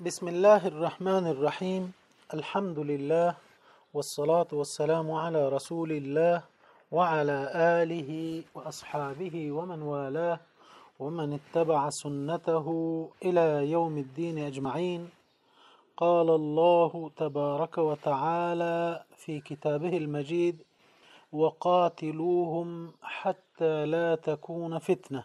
بسم الله الرحمن الرحيم الحمد لله والصلاة والسلام على رسول الله وعلى آله وأصحابه ومن والاه ومن اتبع سنته إلى يوم الدين أجمعين قال الله تبارك وتعالى في كتابه المجيد وقاتلوهم حتى لا تكون فتنة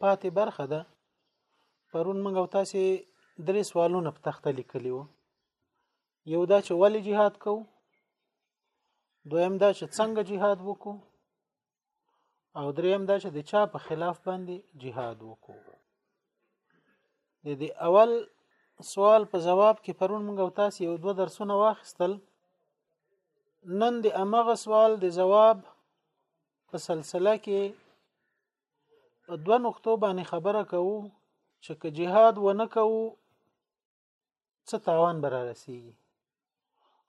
پاتې برخه ده پرون موږ تاسو درې سوالونه په تخته لیکلی وو یو دا چې ولې جهاد کوو دویم دا چې څنګه جهاد وکړو او دریم دا چې د چا په خلاف باندې جهاد وکړو د دې اول سوال په جواب کې پرون موږ او تاسو یو دوه درسونه واخیستل نن د امغه سوال د جواب په سلسله کې په دوه نقطو باندې خبره کوو چې که جهاد ونه کوو څه تاوان به را رسیږي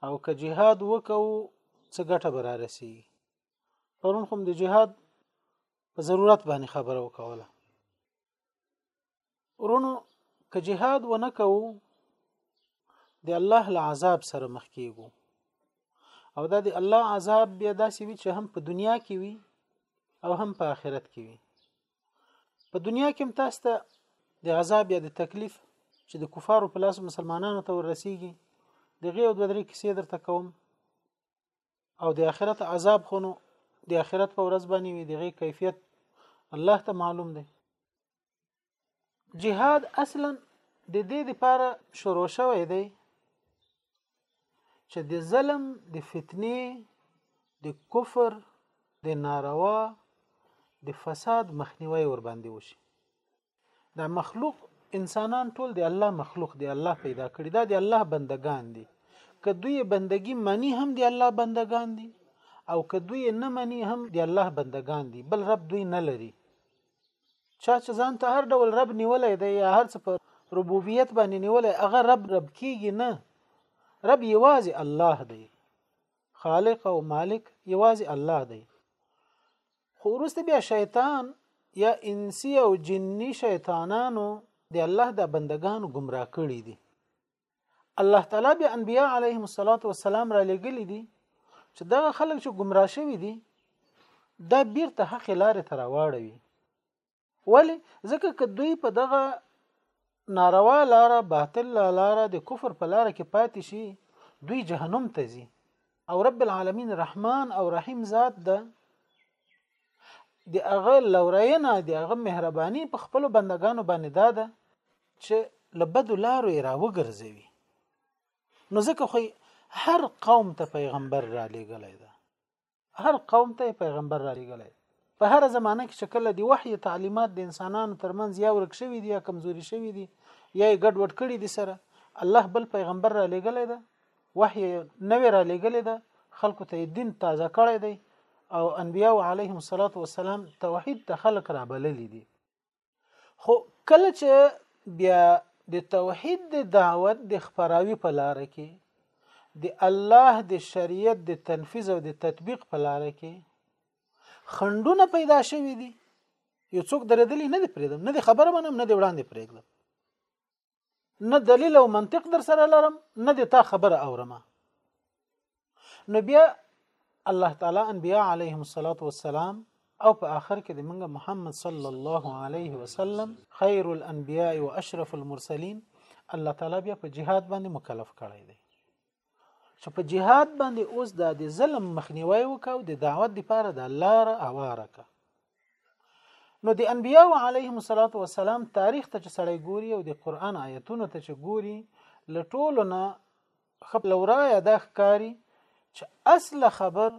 او که جهاد وکوو څه ګټه به را رسیږي پرون خو د جهاد په ضرورت باندې خبره وکوله ورونو که جهاد ونه کوو د الله له عذاب سره مخ کیږو او دا د الله عذاب بیا داسې وي چې هم په دنیا کې وي او هم په آخرت کې وي په دنیا کې هم تاسو ته د عذاب یا د تکلیف چې د کفارو په لاس مسلمانانو ته ورسیږي د غي او دوه درې کیسې درته کوم او د آخرت عذاب خونو د آخرت په ورځ باندې وي د غي کیفیت الله ته معلوم دی جهاد اصلا د دې لپاره شروع شوی دی چې د ظلم د فتنې د کفر د ناروا د فساد مخنیوي ور باندې وشي دا مخلوق انسانان ټول د الله مخلوق دی الله پیدا کړی دا د الله بندگان دي که دوی بندگی منی هم د الله بندگان دي او که دوی نه منی هم د الله بندگان دي بل رب دوی نه لري چا چې ځان ته هر ډول رب نیولې دی یا هر څه په ربوبیت باندې نیولې هغه رب رب کیږي نه رب یوازې الله دی خالق او مالک یوازې الله دی خو ورسته بیا شیطان یا انسی او جنی شیطانانو د الله د بندگانو گمراه کړي دي الله تعالی به انبیاء علیهم الصلاۃ والسلام را لګلی دي چې دا خلک چې گمراه شوی دي دا بیرته حق لار ته راوړوي ولی ځکه که دوی په دغه ناروا لار باطل لار د کفر په لار کې پاتې شي دوی جهنم ته ځي او رب العالمین رحمان او رحیم ذات ده د هغه لورینه د هغه مهرباني په خپل بندگانو باندې دا ده چې لبدو لارو یې راوګرځوي نو ځکه خو هر قوم ته پیغمبر را لېږلی ده هر قوم ته پیغمبر را لېږلی په هر زمانه کې چې کله دی وحي تعلیمات د انسانانو ترمنځ یا ورک شوی دی یا کمزوري شوی دی یا ګډوډ کړي دي سره الله بل پیغمبر را لېږلی ده وحی نوې را لېږلې ده خلکو ته دین تازه کړی دی او انبیاء علیهم الصلاۃ والسلام توحید ته خلق را بللی دي خو کله چې بیا د توحید د دعوت د خبراوي په لار کې د الله د شریعت د تنفیذ او د تطبیق په لار کې خندونه پیدا شوې دي یو څوک درېدلی نه دی پرېږدم نه دی خبره منم نه دی وړاندې پرېږدم نه دلیل او منطق در سره لرم نه د تا خبره اورم نو بیا الله تعالی انبیاء علیهم الصلاۃ والسلام او په آخر کې د موږ محمد صلی الله علیه وسلم خیر الانبیاء واشرف المرسلین الله تعالی بیا په جهاد باندې مکلف کړی دی چې په جهاد باندې اوس د دې ظلم مخنیوي وکاو د دعوت لپاره د لار اواره کا نو د انبیاء علیهم الصلاۃ والسلام تاریخ ته چې سړی ګوري او د قران آیتونو ته چې ګوري لټولو نه خپل ورایا د ښکاری چې اصل خبر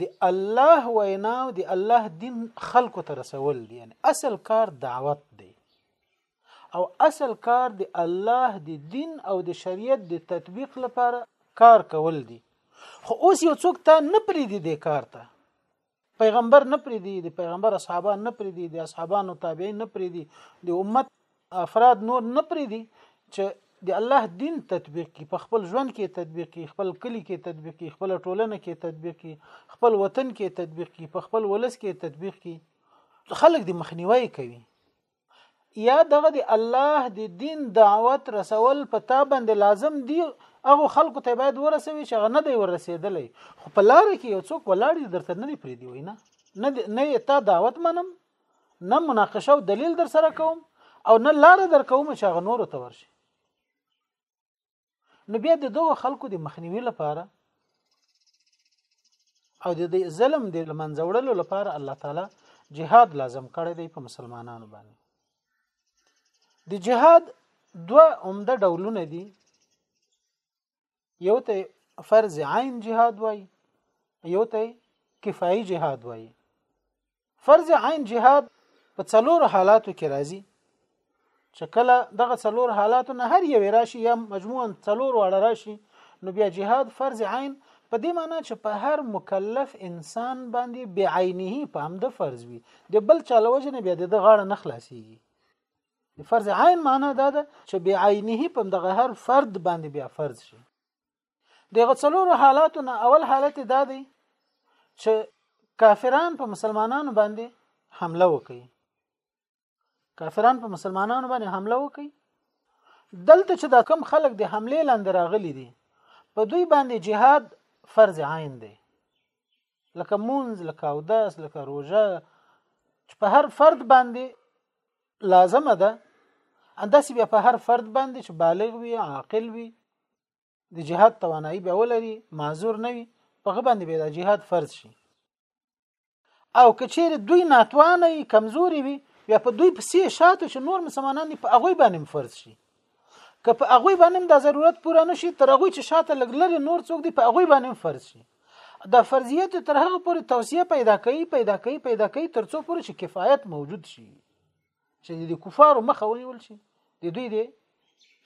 د الله وینا او د الله دین خلکو ته رسول دي یعنی اصل کار دعوت دی او اصل کار د الله د دین او د شریعت د تطبیق لپاره کار کول دي خو اوس یو څوک ته نه پریدي د کار ته پیغمبر نه پریدي د پیغمبر اصحابان نه پریدي د اصحابانو تابعین نه پریدي د امت افراد نور نه پریدي چې د الله دین تطبیق کی په خپل ژوند کې تطبیق کی خپل کلی کې تطبیق کی خپل ټولنه کې تطبیق کی خپل وطن کې تطبیق کی په خپل ولس کې تطبیق کی خلک د مخنیوي کوي یا دغه د الله د دین دعوت رسول په تا باندې لازم دی هغه خلکو ته باید ورسوي چې غنه دی ورسېدلې خو په لار کې یو څوک ولاړ درته نه دی پریدي وینا نه نه تا دعوت منم نه مناقشه او دلیل در سره کوم او نه لار در کوم چې هغه نور ته ورشي نو بیا د دوه خلکو د مخنیوي لپاره او د ظلم د منځوړلو لپاره الله تعالی جهاد لازم کړی دی په مسلمانانو باندې د جهاد دوه عمده ډولونه دي یو ته فرض عین جهاد وای یو ته کفایي جهاد وای فرض عین جهاد په څلور حالاتو کې راځي چې کله دغه څلور حالاتو نه هر یو راشي یا مجموعا څلور واړه راشي نو بیا جهاد فرض عین په دې معنی چې په هر مکلف انسان باندې بعینه په هم د فرض وي د بل چا لوجه نه بیا د غاړه نه خلاصيږي د فرض عین معنا دا ده چې بی عینه په دغه هر فرد باندې بیا فرض شي دغه څلورو حالاتو نه اول حالت دا دی چې کافران په مسلمانانو باندې حمله وکړي کافران په مسلمانانو باندې حمله وکړي دلته چې دا کم خلک د حمله لاندې راغلي دي په دوی باندې جهاد فرض عین دی لکه مونز لکه اوداس لکه روژه چې په هر فرد باندې لازمه ده انداسې بیا په هر فرد باندې چې بالغ وي عاقل وي د جهاد توانایي به ولري معذور نه وي په غو باندې به د جهاد فرض شي او کچېره دوی ناتوانه کمزوري وي بیا په دوی پسې شاته چې نور مسلمانان په هغه باندې فرض شي که په هغه باندې د ضرورت پوره نشي تر هغه چې شاته لګلري نور څوک دی په هغه باندې فرض شي د فرضیت تر هغه پورې توصیه پیدا کوي پیدا کوي پیدا کوي تر څو پورې چې کفایت موجود شي چې د کفارو مخه ونیول شي د دوی د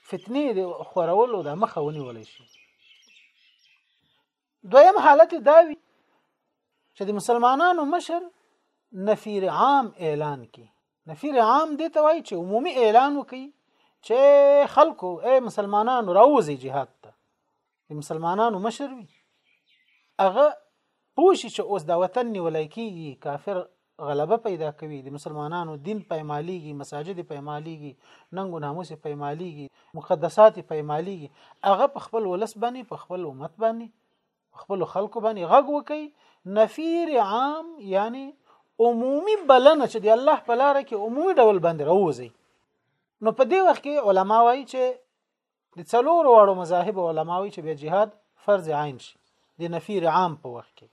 فتنې د خورولو د مخه ونیول شي دویم حالت دا وي چې د مسلمانانو مشر نفیر عام اعلان کی نفیر عام دې ته وایي چې عمومي اعلان وکړي چې خلکو اے مسلمانانو راوځي جهاد ته د مسلمانانو مشر وي هغه پوښي چې اوس دا وطن نیولای کیږي کافر غلبه پیدا کوي د مسلمانانو دین پایمالیږي مساجد پایمالیږي ننګ او ناموس پایمالیږي مقدسات پایمالیږي هغه په خپل ولس باندې په خپل امت باندې خپل خلکو باندې غږ وکي نفیر عام یعنی عمومي بلنه چې د الله په لار کې عمومي ډول باندې راوځي نو په دې وخت کې علما وایي چې د څلور واړو مذاهب علما وایي چې به جهاد فرض عین شي د نفیر عام په وخت کې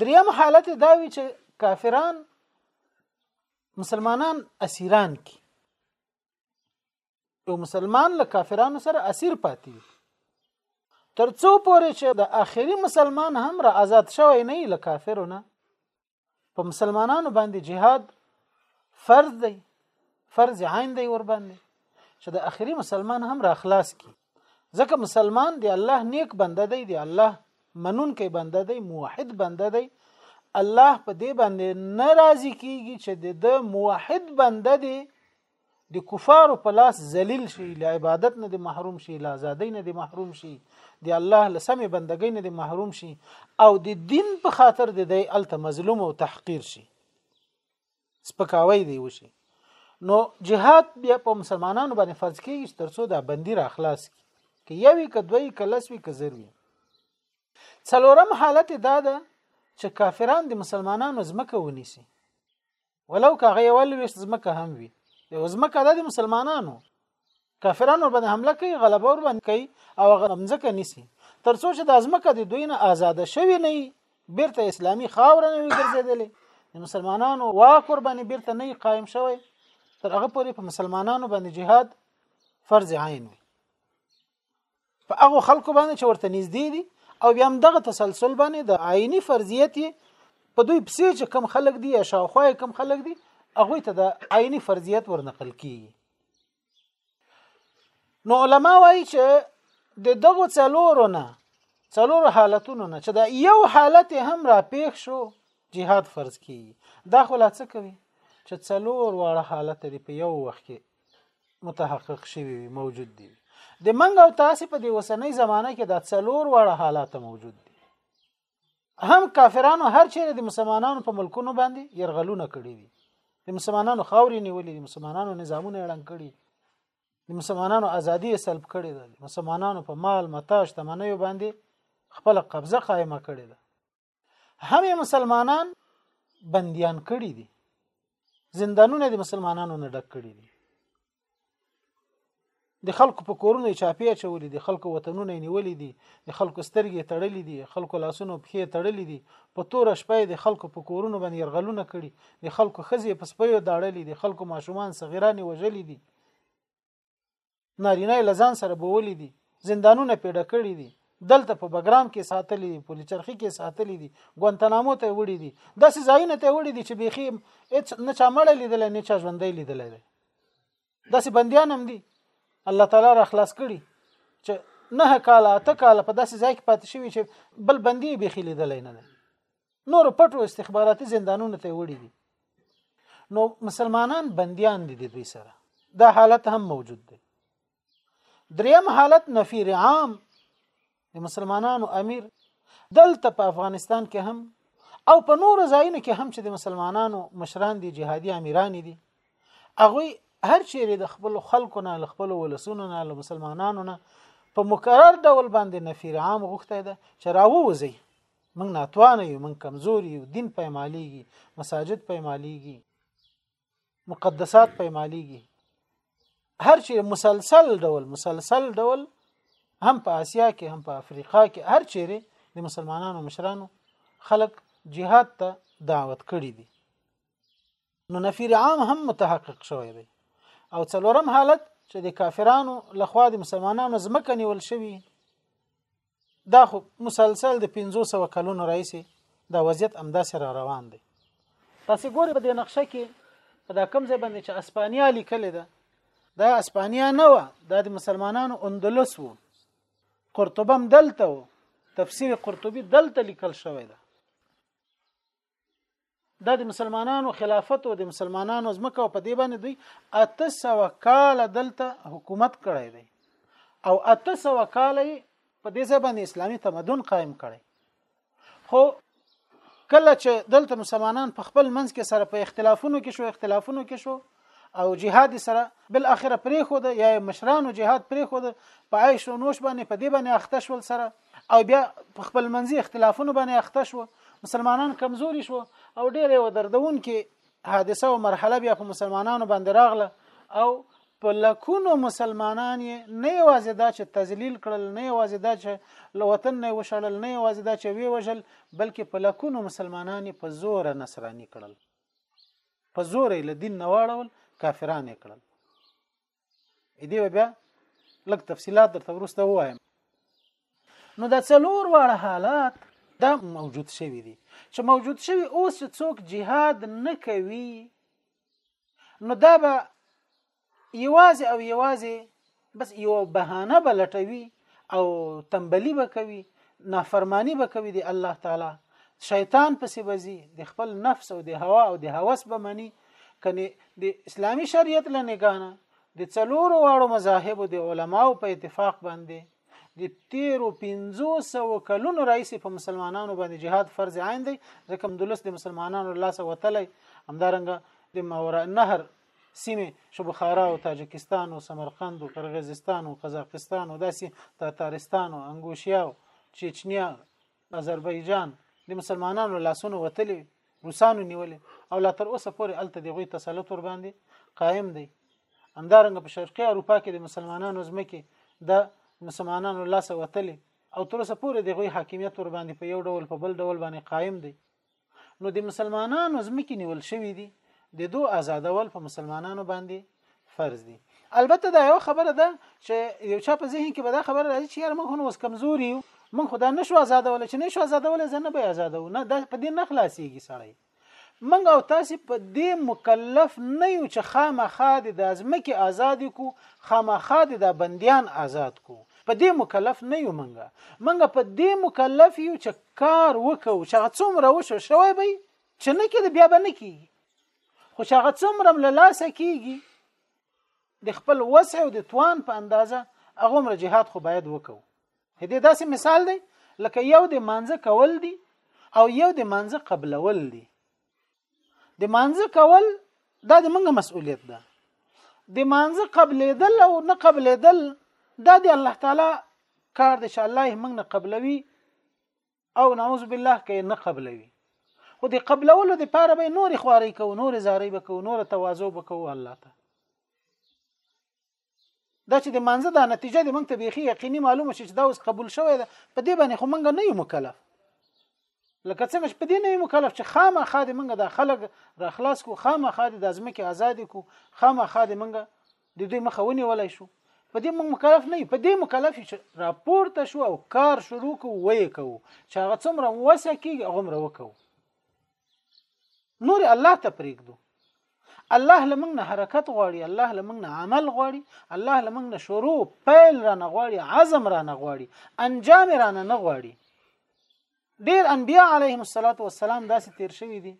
دریم حالت دا وی چې کافران مسلمانان اسیران کی یو مسلمان له کافرانو سره اسیر پاتې تر څو پورې چې د آخري مسلمان هم را آزاد شوی نه له کافرونه په مسلمانانو باندې جهاد فرض دی فرض عین دی ور باندې چې د آخري مسلمان هم را خلاص کی ځکه مسلمان دی الله نیک بنده دی دی الله منون کې بنده دی موحد بنده دی الله په دې باندې ناراضي کیږي چې د موحد بنده دی د کفارو په لاس ذلیل شي له عبادت نه د محروم شي له ازادۍ نه د محروم شي د الله له سمې بندګۍ نه د محروم شي او د دین په خاطر د دی الته مظلوم او تحقیر شي سپکاوی دی وشي نو جهاد بیا په مسلمانانو باندې فرض کیږي ترڅو دا بندي را خلاص کی که یوی که دوی که لسوي که زروي څلورم حالت دا ده چې کافران د مسلمانانو ځمکه ونیسي ولو که هغه یو لويشت ځمکه هم وي یو ځمکه د مسلمانانو کافرانو باندې حمله کوي غلبه ور باندې کوي او هغه مزکه نیسی ترڅو چې د ازمکه د دوی نه آزاد شوی نه بیرته اسلامی خاور نه وي ګرځیدلې د مسلمانانو واک ور باندې بیرته نه قائم شوی تر هغه پورې په مسلمانانو باندې جهاد فرض عین وي په هغه خلکو باندې چې ورته نږدې دي او بیا هم دغه تسلسل باندې د عیني فرضیت په دوی پسې چې کم خلک دي یا شاوخوا کم خلک دي هغه ته د عیني فرضیت ورنقل کیږي نو علما وایي چې د دغه څلورو نه څلور حالتونو نه چې دا یو حالت هم را پیښ شو jihad فرض کیږي دا خو لا څه کوي چې څلور واړه حالت لري په یو وخت کې متحقق شوی وي موجود دی د منګ او تاسو په دې وسنۍ زمانه کې دا څلور واړه حالات موجود دي هم کافرانو هر چیرې د مسلمانانو په ملکونو باندې يرغلونه کړی دي د مسلمانانو خاورې نیولې دي مسلمانانو نظامونه اړنګ کړي د مسلمانانو ازادي سلب کړي ده مسلمانانو په مال متاش تمنیو باندې خپل قبضه قائمه کړي ده هم مسلمانان بندیان کړي دي زندانونه د مسلمانانو نه ډک کړي دي د خلکو په کورونو چاپی چولې دي خلکو وطنونه نیولې دي د خلکو سترګې تړلې دي خلکو لاسونو پښې تړلې دي په تور شپې د خلکو په کورونو باندې يرغلونه کړي د خلکو خزې په سپیو داړلې دي خلکو ماشومان صغیرانه وژلې دي نارینه له ځان سره بوولي دي زندانونه پیډه کړي دي دلته په بګرام کې ساتلې دي پولیس چرخي کې ساتلې دي ګوانتنامو ته وړي دي داسې ځایونه ته وړي دي چې بيخي هیڅ نه چا مړ لیدل نه چا ژوندۍ لیدل دي داسې بنديان هم دي الله تعالی را خلاص کړي چې نه کاله اته کاله په داسې ځای کې پاتې شوی چې بل بندي بيخي لیدل نه نور پټو استخباراتي زندانونو ته وړي دي نو مسلمانان بنديان دي د دوی سره دا حالت هم موجود دی دریم حالت نفیر عام د مسلمانانو امیر دلته په افغانستان کې هم او په نور ځایونو کې هم چې د مسلمانانو مشران دي جهادي امیران دي هغه هر چیرې د خپل خلکو نه ل خپل ولسونو نه ل مسلمانانو نه په مکرر ډول باندې نفیر عام غوښته ده چې راووځي موږ ناتوانه یو موږ کمزوري یو دین پېمالېږي مساجد پېمالېږي مقدسات پېمالېږي هر چې مسلسل ډول مسلسل ډول هم په آسیا کې هم په افریقا کې هر چیرې د مسلمانانو مشرانو خلک جهاد ته دعوت کړي دي نو نفیر عام هم متحقق شوی دی او څلورم حالت چې د کافرانو لخوا د مسلمانانو ځمکه نیول شوی دا خو مسلسل د 500 کلونو راځي دا وضعیت همداسې را روان دی تاسو ګورئ په دې نقشه کې په دا کم ځای باندې چې اسپانیا لیکل ده دا اسپانیا نه و دا د مسلمانانو اندلس وو قرطبه هم دلته وو تفسیر قرطبي دلته لیکل شوی ده دا د مسلمانانو خلافت او د مسلمانانو ځمکه په دې باندې دوی 800 کال دلته حکومت کړی دی او 800 کال په دې ځای باندې اسلامي تمدن قائم کړی خو کله چې دلته مسلمانان په خپل منځ کې سره په اختلافونو کې شو اختلافونو کې شو او جهاد سره بل اخره پرې خو ده یا مشرانو جهاد پرې خو ده په عیش او نوش باندې په دې باندې اخته شول سره او بیا په خپل منځي اختلافونو باندې اخته شو مسلمانان کمزوري شو او ډېرې و دردون کې حادثه او مرحله بیا په مسلمانانو باندې راغله او په لکونو مسلمانان یې نه یوازې دا چې تذلیل کړل نه یوازې دا چې له وطن نه وشړل نه یوازې دا چې وی وژل بلکې په لکونو مسلمانان یې په زور نصرانی کړل په زور یې له دین نه واړول کافران یې کړل دې بیا لږ تفصيلات درته ورسته وایم نو دا څلور واړه حالات دا موجود شوی دي چې موجود شوی اوس چې څوک جهاد نه کوي نو دا به یوازې او یوازې بس یو بهانه بلټوي او تنبلی به کوي نافرمانی به کوي د الله تعالی شیطان پسې بزي د خپل نفس او د هوا او د هوس به مني کني د اسلامی شریعت له نگاهه د څلورو واړو مذاهب د علماو په اتفاق باندې د تیرو 1500 کلونو رئیس په مسلمانانو باندې جهاد فرض عین دی ځکه مدلس د مسلمانانو الله سره وتلی همدارنګ د ماورا نهر سیمه شو بخارا او تاجکستان او سمرقند او قرغیزستان او قزاقستان او داسې تاتارستان او انګوشیا او چچنیا آذربایجان د مسلمانانو لاسونو وتلې روسانو نیولې او لا تر اوسه پورې الته دغه تسلط ور باندې قائم دی همدارنګ په شرقي اروپا کې د مسلمانانو ځمکه د مسلمانانو لاسه وتلې او تر اوسه پورې دغه حاکمیت ور باندې په یو ډول په بل ډول باندې قائم دی نو د مسلمانانو ځمکې نیول شوې دي د دو آزادول په مسلمانانو باندې فرض دي البته دا یو خبره ده چې یو چا په ذهن کې به دا خبره راځي چې یار موږ نو اوس کمزوري یو موږ خدا نشو آزادول چې نشو آزادول زنه به آزادو نه د په دې نه خلاصيږي سړی منګ او تاسو په دې مکلف نه یو چې خامخا د ازمکه آزاد کو خامخا د بندیان آزاد کو په دې مکلف نه یو منګه منګه په دې مکلف یو چې کار وکړو چې هغه څومره وشو شوی به چې نه کېده بیا به نه کېږي خو چې هغه څومره له لاسه کېږي د خپل وسع او د توان په اندازه هغه عمر جهاد خو باید وکړو هدې داسې مثال دی لکه یو د مانزه کول دي او یو د مانزه قبلول دي د مانزه کول دا د منګه مسؤلیت ده د مانزه قبلېدل او نه قبلېدل دا د الله تعالی کار دی چې الله یې موږ نه قبلوي او نعوذ بالله کې نه قبلوي خو د قبلولو د پاره به نور خواري کو نور زاري بکو نور تواضع بکو الله ته دا چې د مانزه دا نتیجه د موږ ته بیخي یقیني معلومه شي چې دا اوس قبول شوی ده په دې باندې خو موږ نه یو مکلف لکه څنګه چې په دې نه یو مکلف چې خامخا د موږ د خلک را خلاص کو خامخا د ځمکې آزاد کو خامخا د موږ د دوی مخه ونیولای شو په دې موږ مکلف نه یو په دې مکلف چې راپورته شو او کار شروع کو وې کو چې هغه څومره وسه کیږي هغه وکړو نور الله ته پرېږدو الله لمنګ نه حرکت غواړي الله لمنګ نه عمل غواړي الله لمنګ نه شروع پیل را نه غواړي عزم را نه غواړي انجام را نه نه غواړي ډیر انبیا علیهم الصلاۃ والسلام داسې تیر شوی دي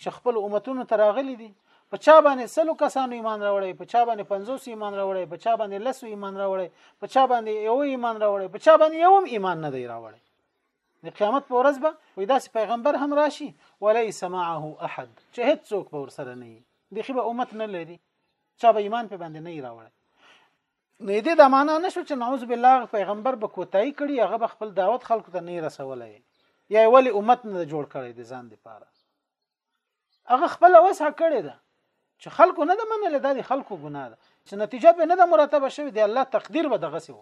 چې خپل امتونو ته راغلي دي په چا باندې سلو کسانو ایمان راوړی په چا باندې 50 ایمان راوړی په چا باندې لسو ایمان راوړی په چا باندې یو ایمان راوړی په چا باندې یو ایمان نه دی راوړی د قیامت په ورځ به وي داسې پیغمبر هم راشي وليس معه احد چې هیڅ څوک به ورسره نه وي بيخي به امت نه لري چا به ایمان په باندې نه راوړي نو دې د معنا نشو چې نعوذ بالله پیغمبر به کوتای کړي هغه به خپل دعوت خلکو ته نه رسولای یا ولی امت نه جوړ کړي د ځان لپاره هغه خپل وسه کړي ده چې خلکو نه د منل د خلکو ګناه ده چې نتیجه به نه د مرتبه شوی دی الله تقدیر به دغه سیو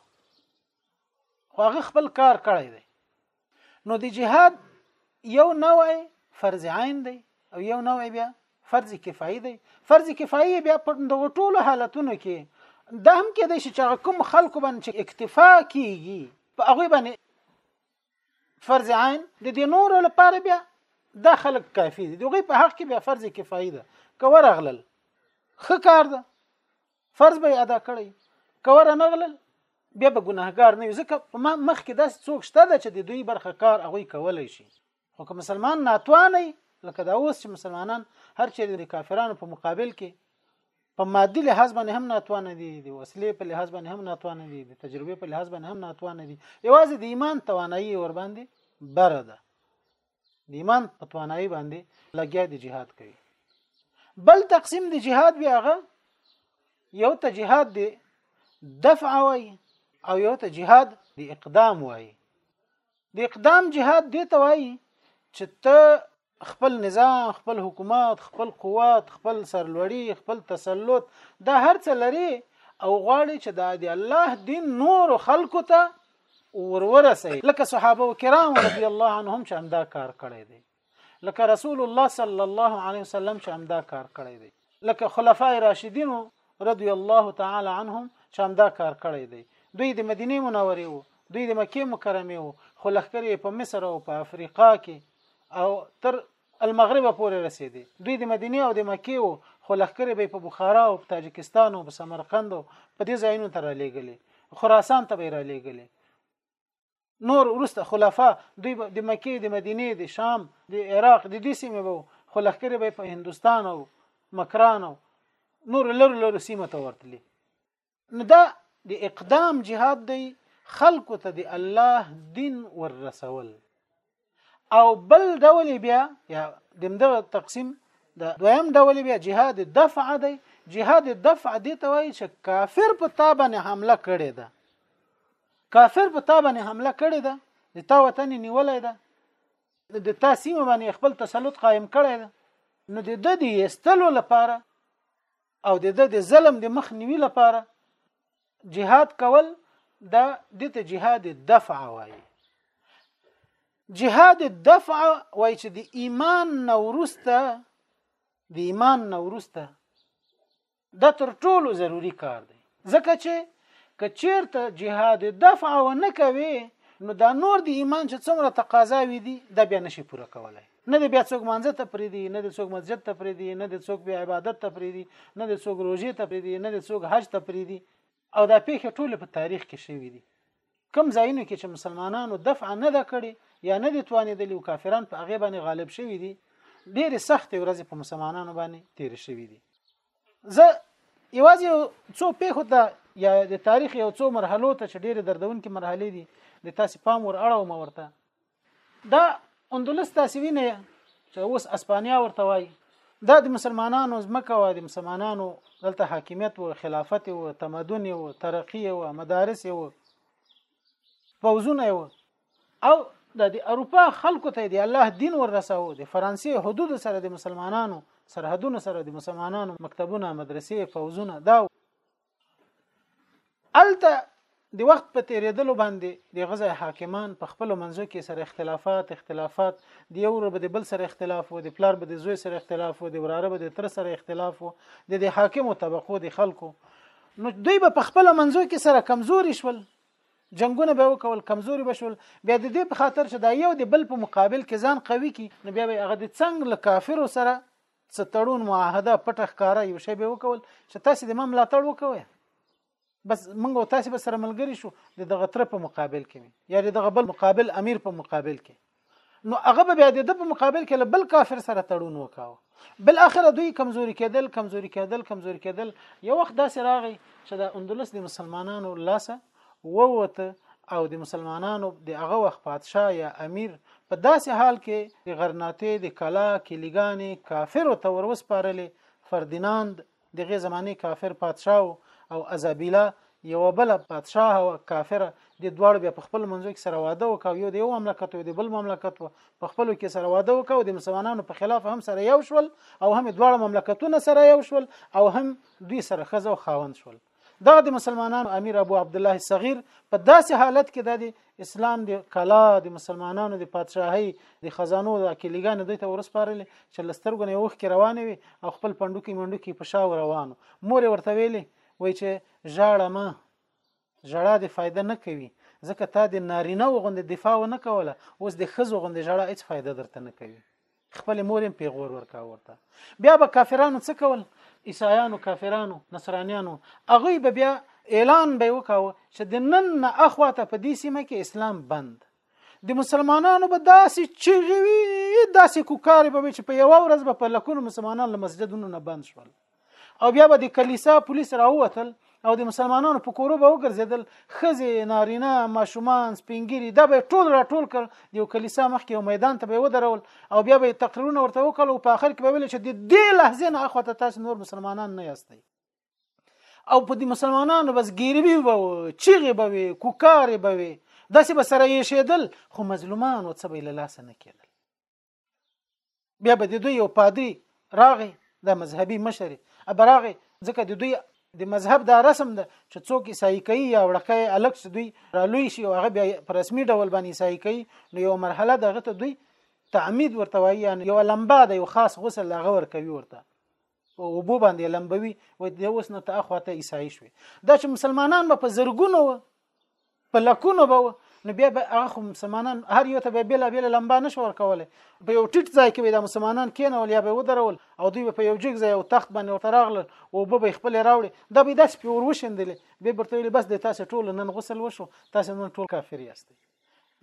خو هغه خپل کار کړی دی نو د جهاد یو نوع فرض عین دی او یو نوع بیا فرض کفایي دی فرض کفایي بیا په دغه ټولو حالتونو کې دا هم کېدای شي چې کوم خلکو باندې اکتفا کیږي په هغه باندې فرض عین د دې نورو لپاره بیا دا خلک کافي دي دغه په حق کې بیا فرض کفایي ده که ورغلل خه کار ده فرض به ادا کړی کور نه غلل بیا به ګناهګار نه وي ځکه ما مخکې داسې څوک شته ده چې د دوی برخه کار هغوی کولی شي خو که مسلمان ناتوانه لکه دا اوس چې مسلمانان هر چیرې د کافرانو په مقابل کې په مادي لحاظ باندې هم ناتوانه دي د وسلې په لحاظ باندې هم ناتوانه دي د تجربې په لحاظ باندې هم ناتوانه دي یوازې د ایمان توانایي ور باندې بره ده د ایمان په توانایي باندې لګیا دي جهاد کوي بل تقسیم د جهاد بیا هغه یو ته جهاد دی دفع وای او یو ته جهاد د اقدام وای د اقدام جهاد دی ته وای چې ته خپل نظام خپل حکومت خپل قوت خپل سرلوړي خپل تسلط دا هر څه لري او غواړي چې دا د الله دین نور خلکو ته ورورسي لکه صحابه کرام رضی الله عنهم چې همدا کار کړی دی لکه رسول الله صلی الله علیه وسلم چې همدا کار کړی دی لکه خلفای راشدین رضی الله تعالی عنهم چې همدا کار کړی دی دوی د مدینه منورې وو دوی د مکه مکرمه وو خو لخر په مصر او په افریقا کې او تر المغرب پورې رسیدي دوی د مدینه او د مکې وو خو لخرې به په بخارا او په تاجکستان او په سمرقند او په دې ځایونو ته را لېږلې خراسان ته به را لېږلې نور ورسته خلفا دوی د مکې د مدینه د شام د عراق د دې سیمې وو خو لخرې به په هندستان او مکران او نور لر لر سیمه ته ورتلې نو دا د اقدام جهاد دی خلکو ته د الله دین ور رسول او بل ډول بیا یا دمدغه تقسیم د دویم ډول بیا جهاد دفع دی جهاد دفع دی ته وایي چې کافر په تابانه حمله کړې ده کافر په تابانه حمله کړې ده د تا وطن نیولې ده د تا سیمه باندې خپل تسلط قائم کړی ده نو د د دې استلو لپاره او د د ظلم د مخ نیوي لپاره جهاد کول د د ته جهاد دفع وایي جهاد دفع وایي چې د ایمان نورسته د ایمان نورسته د تر ټولو ضروری کار دی ځکه چې که چیرته جهاد دفع و نه کوي نو دا نور د ایمان چې څومره تقاضا وي دي دا بیا نشي پوره کولای نه د بیا څوک مانځه ته پرې دي نه د څوک مسجد ته پرې دي نه د څوک بیا عبادت ته پرې دي نه د څوک روژې ته پرې دي نه د څوک حج ته پرې دي او دا پیښه ټول په تاریخ کې شوې دي کم ځایونو کې چې مسلمانانو دفع نه ده کړې یا نه دي توانېدلي او کافران په هغه باندې غالب شوي دي ډېرې سختې ورځې په مسلمانانو باندې تېرې شوې دي زه یوازې څو پیښو ته یا د تاریخ یو څو مرحلو ته چې ډېرې دردونکې مرحلې دي د تاسې پام ور اړوم ورته دا اندلس تاسې وینئ چې اوس اسپانیا ورته وایي دا د مسلمانانو ځمکه وه د مسلمانانو دلته حاکمیت و خلافت و تمدن و ترقی و مدارس و پوزونه و او د د اروپا خلکو ته د الله دین ورساو د فرانسې حدود سره د مسلمانانو سرحدونو سره د مسلمانانو مکتبونه مدرسې فوزونه دا الته د وخت په تیریدلو باندې د غزه حاکمان په خپل منځو کې سره اختلافات اختلافات د یو رب د بل سره اختلاف وو د پلار به د زوی سره اختلاف وو د وراره به د تر سره اختلاف وو د د حاکمو طبقو د خلکو نو دوی به په خپل منځو کې سره کمزوري شول جنگونه به وکول کمزوري بشول بیا د دې په خاطر چې دا یو د بل په مقابل کې ځان قوي کی نو بیا به هغه د څنګ له کافرو سره ستړون معاهده پټه ښکارا یو شی به وکول چې تاسو د مم لاتړ وکوي بس موږ تاسو به سره ملګری شو د دغه تر په مقابل کې یا د دغه بل مقابل امیر په مقابل کې نو هغه به بیا د ده په مقابل کې له بل کافر سره تړون وکاوه بل اخر دوی کمزوري کېدل کمزوري کېدل کمزوري کېدل یو وخت داسې راغی چې د اندلس د مسلمانانو لاسه ووته او د مسلمانانو د هغه وخت پادشاه یا امیر په داسې حال کې د غرناطې د کلا کلیګانې کافرو ته وروسپارلې فردیناند دغې زمانې کافر پادشاه او ازابیلا یو بل پادشاه او کافر د دواړو بیا په خپل منځو کې سره واده وکاو یو د یو مملکت او د بل مملکت و په خپل کې سره واده وکاو د مسلمانانو په خلاف هم سره یو شول او هم دواړو مملکتونه سره یو شول او هم دوی سره خزه او خاوند شول دغه د مسلمانانو امیر ابو عبد الله صغیر په داسې حالت کې د اسلام د کلا د مسلمانانو د پادشاهي د خزانو د اکیلیګان دوی ته ورسپارل چې لسترګونه یو وخت روانې وي او خپل پندوکي منډوکي په شاو روانو مور ورته ویلي وای چې ژاړه ما ژړا د فایده نه کوي ځکه تا د نارینه وغوند دفاع نه کوله اوس د خزو غوند ژړا هیڅ فایده درته نه کوي خپل مور هم پیغور ورکا ورته بیا به کافرانو څه کول عیسایانو کافرانو نصرانیانو هغه به بیا اعلان به وکاوه چې د نن نه اخواته په دې سیمه کې اسلام بند د مسلمانانو به داسې چغوي داسې کوکارې به چې په یو ورځ به په لکونو مسلمانان له مسجدونو نه بند شول او بیا به د کلیسا پولیس راووتل او د مسلمانانو په کورو به وګرځیدل خزه نارینه ماشومان سپینګری دا به ټول راټول کړ د یو کلیسا مخ کې یو میدان ته به ودرول او بیا به تقریرونه ورته وکړ او په اخر کې به ویل چې د دې لحظې نه اخو ته تاسو نور مسلمانان نه یاستئ او په دې مسلمانانو بس ګیروي وو چیغې به وي کوکارې به وي داسې به سره یې شیدل خو مظلومان او څه به له لاسه نه کېدل بیا به د دوی یو پادری راغی د مذهبي مشر ابراغه ځکه د دوی د مذهب دا رسم ده چې څوک عیسائی کوي یا وړکه الکس دوی رالوي شي او هغه بیا په رسمي ډول باندې عیسائی کوي نو یو مرحله دغه ته دوی تعمید ورته وایي یعنی یو لمبا د یو خاص غسل هغه ور کوي ورته په اوبو باندې لمبوي و د اوس نه ته اخواته عیسائی شوي دا چې مسلمانان به په زرګونو په لکونو به نو بیا به هغه مسلمانان هر یو ته به بلا بلا لمبا نشو ورکوله په یو ټیټ ځای کې به د مسلمانان کېنول یا به ودرول او دوی په یو جګ ځای او تخت باندې ورته راغل او به به خپل راوړي دا به داس په وروشندل به برته ویل بس د تاسو ټول نن غسل وشو تاسو نن ټول کافر یاست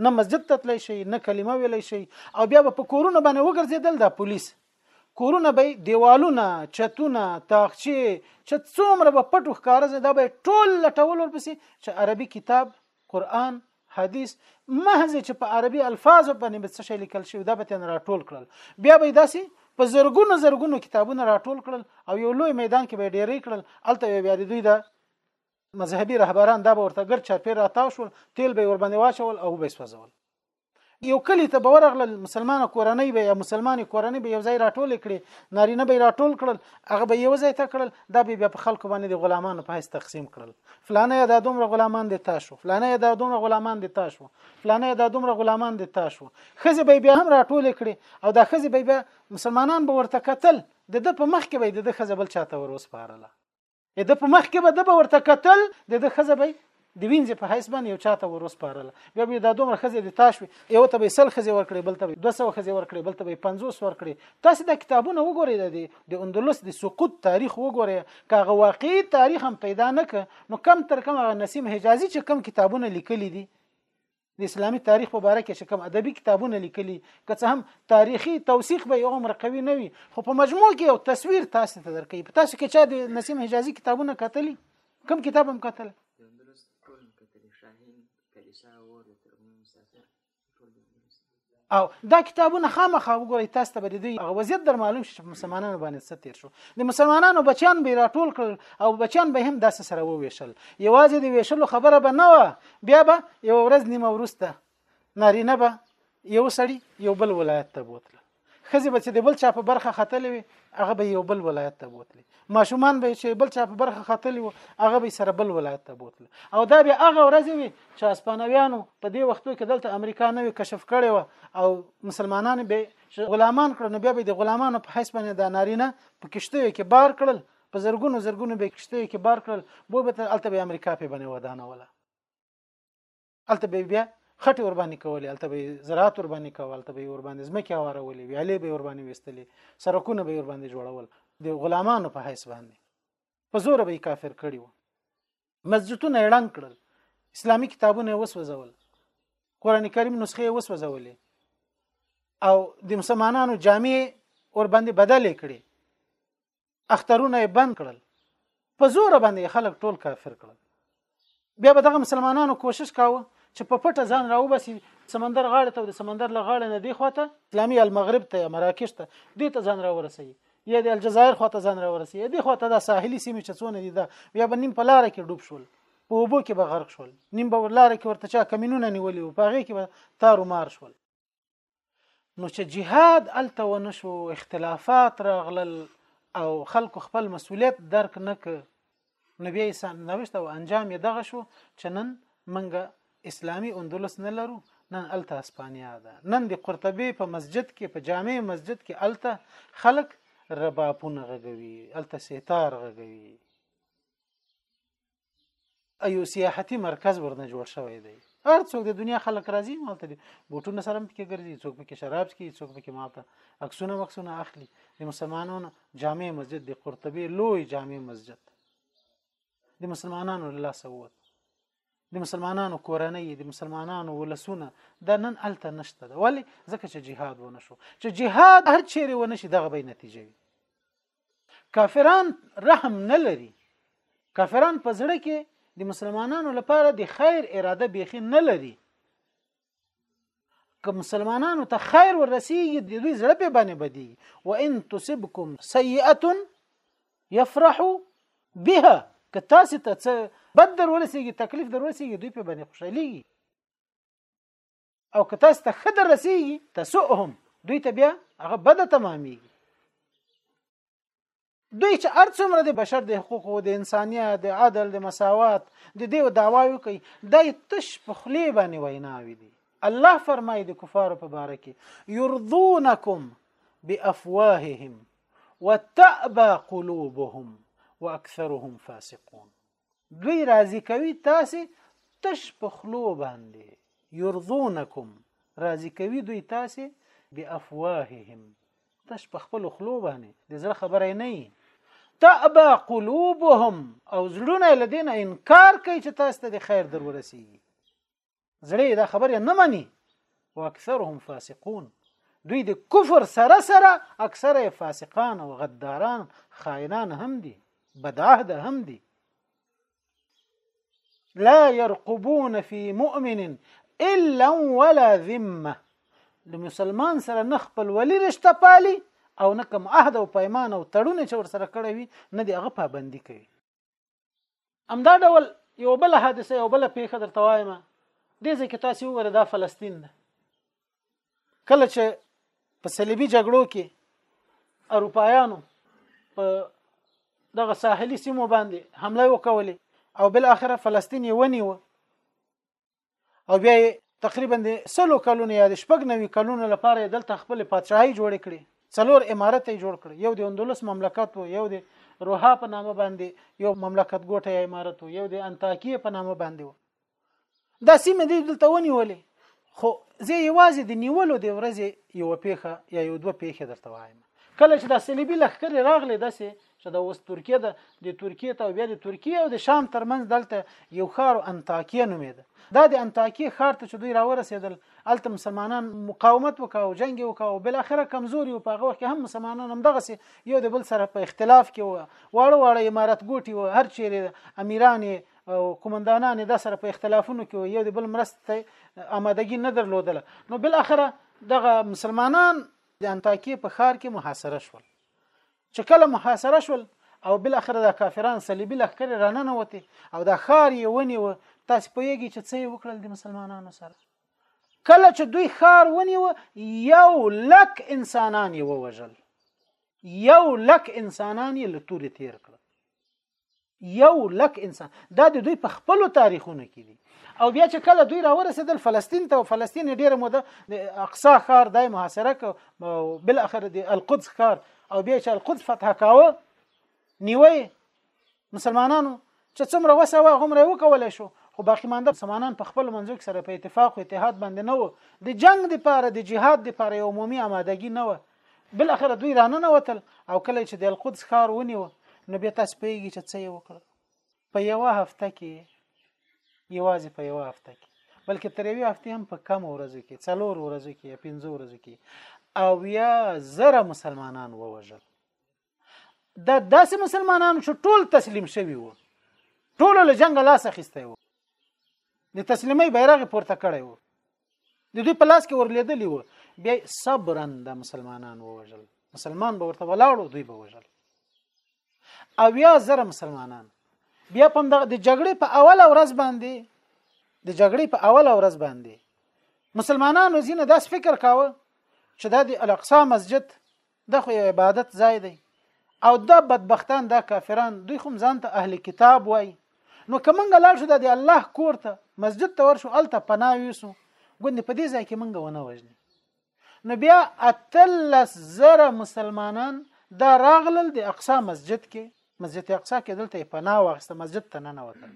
نه مسجد ته تللی شي نه کلمه ویلی شي او بیا به په کورونه باندې وګرځیدل دا پولیس کورونه به دیوالونه چتونه تاخچې چې څومره به پټو ښکارز دا به ټول لټول ورپسې چې عربي کتاب قران حدیث محض چې په عربي الفاظو باندې به څه شي لیکل شوی دا به تن راټول کړل بیا به داسي په زرګونو زرګونو کتابونه راټول کړل او یو لوی میدان کې به ډیری کړل الته بیا د دوی د مذهبي رهبران دا به ورته ګر چاپیر راتاو شول تیل به ور باندې واچول او به سوځول یو کلی ته به ورغلل مسلمانه کورنۍ به یا مسلمانې کورنۍ به یو ځای راټول کړي نارینه به راټول کړل هغه به یو ځای ته کړل دا به بیا په خلکو باندې د غلامانو په حیث تقسیم کړل فلانه یا دا دومره غلامان دي تاسو فلانه یا دا دومره غلامان دي تاسو فلانه یا دا دومره غلامان دي تاسو خزه به بیا هم راټول کړي او دا خزه به بیا مسلمانان به ورته قتل د د په مخ کې به د خزه بل چاته وروسپارله د ده په مخ کې به د به ورته کتل د ده خزه به د وینځې په حیث باندې یو چاته وروسپارله بیا به دا دومره خزه د تاش وي یو ته به سل خزه ورکړي بل ته 200 خزه ورکړي بل ته 50 ورکړي تاسو د کتابونو وګورئ د د اندلس د سقوط تاریخ وګورئ کاغه واقعي تاریخ هم پیدا نک نو کم تر کم نسیم حجازي چې کم کتابونه لیکلي دي د اسلامي تاریخ په باره کې چې کوم ادبي کتابونه لیکلي که څه هم تاریخي توثیق به یې عمر قوي نه وي خو په مجموع کې یو تصویر تاسو ته درکوي په تاسو کې چا د نسیم حجازي کتابونه کتلي کوم کتاب هم کتل او دا کتابونه خامخا وګورئ تاسو ته به د دوی هغه وضعیت در معلوم شي چې په مسلمانانو باندې څه تیر شو د مسلمانانو بچیان به راټول کړل او بچیان به هم داسې سره وویشل یوازې د ویشلو خبره به نه وه بیا به یو ورځ نیمه ورسته نارینه به یو سړی یو بل ولایت ته بوتله خزه به چې د بل چا په برخه ختلې وي هغه به یو بل ولایت ته بوتلی ماشومان به چې بل چا په برخه خاتلی وو هغه به سره بل ولایت ته بوتل او دا به هغه ورځ وي چې اسپانویانو په دې وختو کې دلته امریکا نوې کشف کړې و او مسلمانان به غلامان کړل نو بیا به د غلامانو په حساب باندې د نارینه په کشته کې بار کړل په زرګونو زرګونو به کشته کې بار کړل بو به تلته به امریکا په باندې ودانه ولا هلته به بیا خټې ور باندې کولې هلته به زراعت ور باندې کول هلته به ور باندې ځمکې هوارولې ویالې به ور باندې وستلې سرکونه به ور باندې جوړول د غلامانو په حیث باندې په زور به کافر کړي وو مسجدونه اعلان کړل اسلامی کتابونه وسوځول قران کریم نسخه وسوځولې او د مسلمانانو جامع ور باندې بدلې کړې اخترونه یې بند کړل په زور باندې خلک ټول کافر کړل بیا به دغه مسلمانانو کوشش کاوه چې په پټه ځان راوباسي سمندر غاړه ته او د سمندر له غاړې نه دی خواته اسلامي المغرب ته یا مراکش ته دې ته ځان راورسي یا د الجزایر خواته ځان راورسي یا دې خواته د ساحلي سیمې چې څونه دي دا بیا به نیم په لار کې ډوب شول په اوبو کې به غرق شول نیم به لار کې ورته چا کمینونه نیولې او په هغه کې به تارو مار شول نو چې جهاد الته ونشو اختلافات راغلل او خلکو خپل مسولیت درک نک نو بیا یې سرنوشت او انجام یې دغه شو چې نن منګه اسلامی اندلس نه لرو نن الته اسپانیا ده نن د قرطبه په مسجد کې په جامع مسجد کې الته خلک ربابونه غږوي الته سیتار غږوي ایو سیاحتي مرکز ورنه جوړ شوی دی هر څوک د دنیا خلک راځي مالته دي بوټونه سره پکې ګرځي څوک پکې شراب څکي څوک پکې مالته عکسونه مکسونه اخلي د مسلمانانو جامع مسجد د قرطبي لوی جامع مسجد د مسلمانانو الله سوت د مسلمانانو کورنۍ د مسلمانانو ولسونه دا نن الته نشته ده ولی ځکه چې جهاد ونه شو چې جهاد هر چیرې ونه شي دغه به نتیجه وي کافران رحم نه لري کافران په زړه کې د مسلمانانو لپاره د خیر اراده بیخي نه لري که مسلمانانو ته خیر ورسیږي د دوی زړه په باندې بدیږي و ان تصبکم سیئه یفرحوا بها که تاسو ته څه بد در ورسیږي تکلیف در ورسیږي دوی په باندې خوشحاليږي او که تاسو ته خدر رسیږي تسؤهم دوی ته بیا هغه بد تمامېږي دوی چې ارڅومره د بشر د حقوقو د انسانیت د عدل د مساوات د دې دعواوي کوي د تش په خلی باندې ویناوي دي الله فرمایي د کفارو په باره کې يرضونکم بافواههم وتأبى قلوبهم واكثرهم فاسقون دوی راضی کوي تاسو تش په خلو باندې يرضونکم راضی کوي دوی تاسو بافواههم تش په خپل خلو باندې د زړه خبره نه وي تأبا قلوبهم او زړونه لدین انکار کوي چې تاسو ته د خیر در ورسیږي زړه دا خبره نه مني واکثرهم فاسقون دوی د کفر سره سره اکثره فاسقان او غداران خائنان هم دي بدعهد هم دي لا يرقبون في مؤمن الا ولا ذمه د مسلمان سره نه خپل ولی رشتہ پالي او نه کوم عهد او پیمان او تړون چې ور سره کړی وي نه دی هغه پابندي کوي همدا ډول یو بل حادثه یو بل پیښه درته وایم دې ځکه تاسو وګوره دا فلسطین ده کله چې په صلیبي جګړو کې اروپایانو په دغه ساحلي سیمو باندې حمله وکولې او بل اخره فلسطین یې ونیو او بیا تقریبا د سلو کلونو یا د شپږ نوي کلونو لپاره دلته خپل پادشاهي جوړ کړي څلور امارت یې جوړ کړ یو د اندلس مملکت وو یو د روها په نامه باندې یو مملکت ګوټه یا امارت وو یو د انتاکیه په نامه باندې وو دا سیمه دې دلته ونیولې خو زه یوازې د نیولو د ورځې یو پیخه یا یو دوه پیخه درته وایم کله چې د صلیبي لخر راغله داسې چې د اوس ترکیه ده د ترکیه ته بیا د ترکیه او د شام ترمنځ دلته یو ښار انتاکیه نومېده دا د انتاکیه ښار ته چې دوی راورسېدل الته مسلمانان مقاومت وکاو جنگ وکاو بل اخره کمزوري او په هغه وخت کې هم مسلمانان هم دغه سي یو د بل سره په اختلاف کې و واړه واړه امارات ګوټي و هر چیرې امیران او قومندانان د سره په اختلافونو کې یو د بل مرسته آمادګي نه درلودله نو بل اخره دغه مسلمانان د انتاکیه په ښار کې محاصره شول چې کله محاصره شول او بل اخر د کافران صلیبي لخر راننه وته او د خار یې ونیو تاسو پوهیږئ چې څه وکړل د مسلمانانو سره کله چې دوی خار ونیو یو لک انسانان یې ووجل یو لک انسانان یې لتوري تیر کړ یو لک انسان دا د دوی په خپل تاریخونو کې دي او بیا چې کله دوی راورسېدل فلسطین ته فلسطین ډیره موده اقصا ښار دای محاصره ک بل اخر د القدس ښار او بیا چې القدس فتح کاوه نیوي مسلمانانو چې څومره وسه و هغه وکول شو خو باقی مانده مسلمانان په خپل منځو کې سره په اتفاق او اتحاد باندې نه و د جنگ لپاره د جهاد لپاره یو عمومي آمادګي نه و بل اخر دوی راننه وتل او کله چې د القدس ښار ونیو نو بیا تاسو پیږي چې څه یې وکړ په یو هفته کې یوازې په یو هفته کې بلکې تر یوې هفتې هم په کم ورځو کې څلور ورځو کې یا پنځه ورځو کې او یا زره مسلمانان ووژل دا داسې مسلمانانو چې ټول تسلیم شوي وو ټول له جنگ لاس اخیسته وو د تسلیمي بیرغ پورته کړی وو د دوی په لاس کې ورلیدلی وو بیا صبرن د مسلمانان ووجل مسلمان به ورته ولاړو دوی به وجل او یا زره مسلمانان بیا په د جګړې په اوله ورځ باندې د جګړې په اوله ورځ باندې مسلمانانو زینه داس فکر کاوه چې دا د الاقصا مسجد دا خو یو عبادت ځای دی او دا بدبختان دا کافران دوی خو ځان ته اهل کتاب وای نو کومنګ لاړ شو د الله کور ته مسجد ته ورشو الته پناه ویسو ګوند په دې ځای کې منګه ونه وژني نو بیا اتلس زره مسلمانان دا راغلل د اقصا مسجد کې مسجد اقصا کې دلته پناه واغسته مسجد ته نه وتل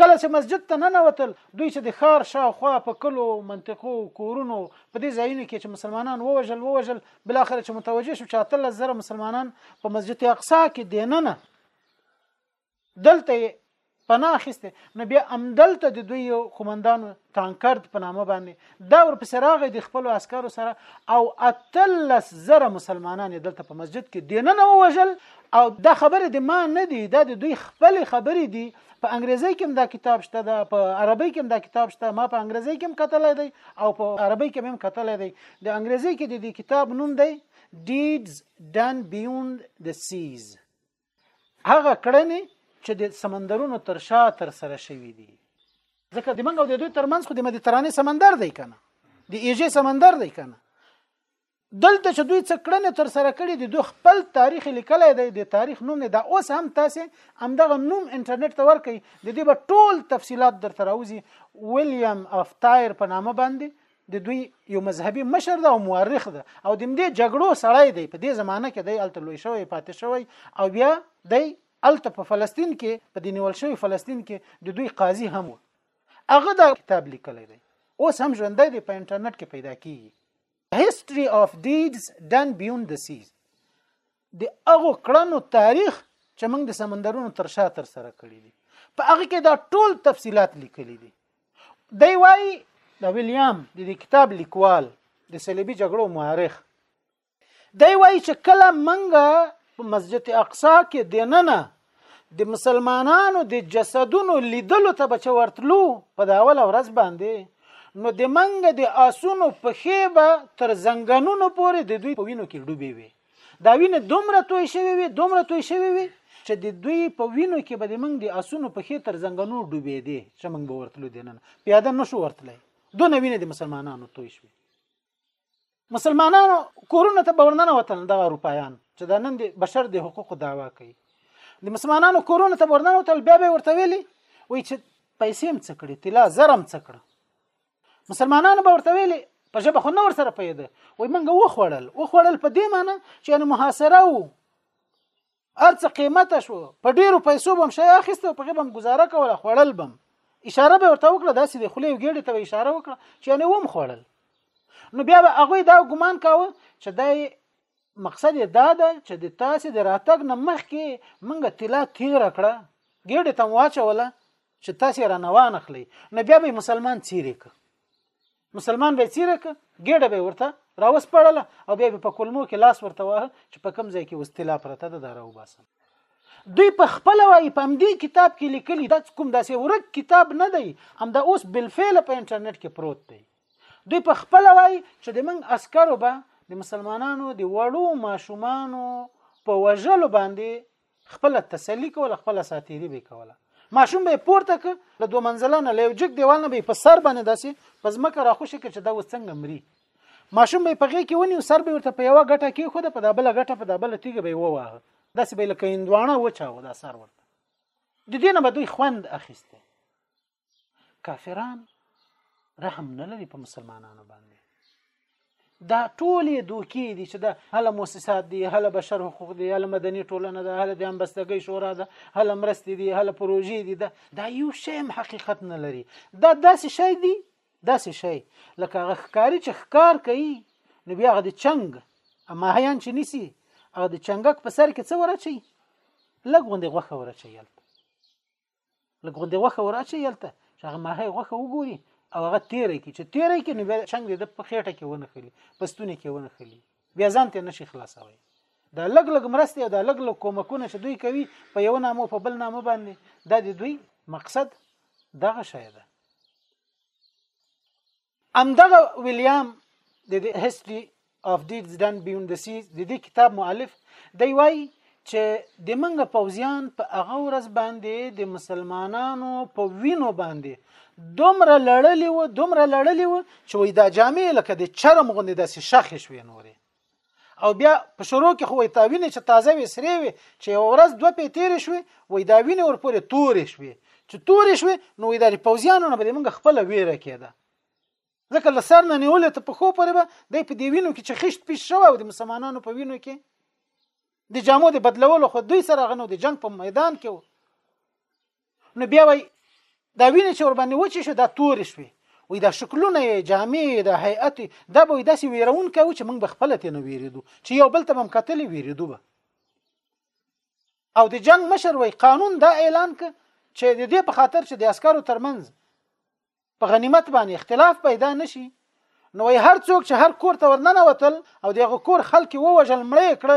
کله چې مسجد ته نه وتل دوی چې د خار شاوخوا په کلو منطقو کورونو په دې ځایونو کې چې مسلمانان ووجل ووجل بل اخر چې متوجه شو چې اتل زره مسلمانان په مسجد اقصا کې دیننه دلته پناه اخیسته نو بیا امدلته د دوی یو قومندان تانکرد په نامه باندې دا ورپسې راغی د خپل عسکرو سره او اتلس زره مسلمانان دلته په مسجد کې دیننه ووژل او دا خبره د ما نه دی دا د دوی خپل خبرې دي په انګریزي کې دا کتاب شته دا په عربي کې دا کتاب شته ما په انګریزي کې کتلای دی او په عربي کې هم کتلای دی د انګریزي کې د دې کتاب نوم دی Deeds Done Beyond the Seas هغه کړنې چې د سمندرونو تر شا تر سره شوې دي ځکه د منګ او د دوی ترمنځ خو د مدیترانه سمندر دی کنه د ایجه سمندر دی کنه دلته چې دوی څه کړنې تر سره کړې دي دوی خپل تاریخ لیکلی دی د تاریخ نوم نه دا اوس هم تاسو همدغه نوم انټرنیټ ته ورکړئ د دې به ټول تفصيلات درته راوځي ویلیام اف تایر په نامه باندې د دوی یو مذهبي مشر ده او مورخ ده او د دې جګړو سړی دی په دې زمانه کې دی الته لوی شوی پاتې شوی او بیا دی الته په فلسطین کې په دې نیول شوی فلسطین کې د دوی قاضي هم و هغه دا کتاب لیکلی دی اوس هم ژوندی دی په انټرنیټ کې پیدا کیږي History of Deeds Done Beyond the Seas د هغه کړنو تاریخ چې موږ د سمندرونو تر شا تر سره کړی دي په هغه کې دا ټول تفصيلات لیکل دي دی وای دا ویلیام د دې کتاب لیکوال د صلیبي جګړو مورخ دی وای چې کله منګه په مسجد اقصا کې دیننه د مسلمانانو د جسدونو لیدلو ته بچ ورتلو په دا اول ورځ باندې نو د منګه د آسونو په خېبه تر زنګنونو پورې د دوی په وینو کې ډوبې وي دا وینه دومره توی شوی وي دومره توی شوی وي چې د دوی په وینو کې به د موږ د اسونو په خې تر زنګنو ډوبې دي چې موږ به ورتلو دي نن پیاده نشو ورتلای دونه وینه د مسلمانانو توی شوی مسلمانانو کورونه ته بورننه وطن د اروپایان چې دا نن د بشر د حقوقو داوا کوي د مسلمانانو کورونه ته بورننه وتل بیا به ورته ویلي وای چې پیسې هم څکړي طلا زرم څکړه مسلمانانو به ورته ویلي په ژبه خو نور سره پیدا وای منګه وخوړل وخوړل په دې معنی چې ان محاصره وو ارڅ قیمته شو په ډیرو پیسو بم شي اخیسته په غیبم گزاره کوله خوړل بم اشاره به ورته وکړه داسې د خلی وګړي ته اشاره وکړه چې ان وم خوړل نو بیا به هغه دا ګمان کاوه چې دای مقصد دا ده چې د تاسې د راتګ نه مخکې منګه تلا تیر کړه ګډه تم واچوله چې تاسو را نوان اخلي نو بیا به مسلمان چیرې ک مسلمان به چیرې ک ګډه به ورته راوس پړل او بیا په کلمو کې لاس ورته واه چې په کم ځای کې وستلا پرته ده دا راو باسم دوی په خپل وای په همدې کتاب کې لیکلي دا کوم داسې ورک کتاب نه دی همدا اوس بالفعل په انټرنیټ کې پروت دی دوی په خپل وای چې د منګ عسکرو به د مسلمانانو د وړو ماشومانو په وژلو باندې خپل تسلی کوله خپل ساتيري به کوله ماشوم به پورته ک له دوه منزله نه له جګ دیوال نه به په سر باندې داسې په ځمکه را خوشې ک چې دا وس څنګه مري ماشوم به په غي کې ونیو سر به ورته په یو غټه کې خو د په دابل غټه په دابل تیګه به وواه داسې به لکه اندوانه وچاو دا سر ورته د دینه به دوی خوند اخیسته کافران رحم نه لري په مسلمانانو باندې دا ټولې دوکې دي چې دا هله موسسات دي هله بشر حقوق دي هله مدني ټولنه ده هله د امبستګۍ شورا ده هله مرستې دي هله پروژې دي دا دا یو شی حقیقت نه لري دا داسې شی دی داسې شی لکه هغه ښکاری چې ښکار کوي نو بیا هغه د چنګ اما هیان چې نیسی هغه د چنګک په سر کې څه ورچي لګوندې غوخه ورچي یلته لږ غوندې غوښه وراچي هلته چې هغه ماهی غوښه وګوري او هغه تیرې کی چې تیرې کی نو بیا چنګ د په خېټه کې ونه خلی پستونه کې ونه خلی بیا ځان ته نشي خلاصوي دا لګ لګ مرستې او دا لګ لګ کومکونه چې دوی کوي په یو نامو په بل نامو باندې دا د دوی مقصد دغه شی ده همدغه ویلیام د هیستوري اف دیډز ډن بیون د سیز د دې کتاب مؤلف دی وایي چې د منګ پوزیان په هغه ورځ باندې د مسلمانانو په وینو باندې دومره لړلی و دومره لړلی و چې وای دا جامې لکه د چرم غوندې داسې شخې شوې نورې او بیا په شروع کې خو وي تاوینې چې تازه وي سری وي چې یو ورځ دوه پې تیرې شوې وي دا وینې ورپورې تورې شوې چې تورې شوې نو وي دا د پوځیانو نه به موږ خپل ویره کېده ځکه له سر نه نیولې ته په خو پورې به د په دې وینو کې چې خشت پیش شوه او د مسلمانانو په وینو کې د جامو د بدلولو خو دوی سره غنو د جنگ په میدان کې وو نو بیا وای دا وینې چې ور باندې وچې شو دا تورې شوې وای دا شکلونه یې جامې د هیئت دا به داسې ویرون کوي چې موږ به خپل ته نه ویریدو چې یو بل ته هم قتل ویریدو به او د جنگ مشر وای قانون دا اعلان ک چې د دې په خاطر چې د عسکرو ترمنځ په غنیمت باندې اختلاف پیدا نشي نو وای هر څوک چې هر کور ته ورننه وتل او دغه کور خلک ووجل مړې کړ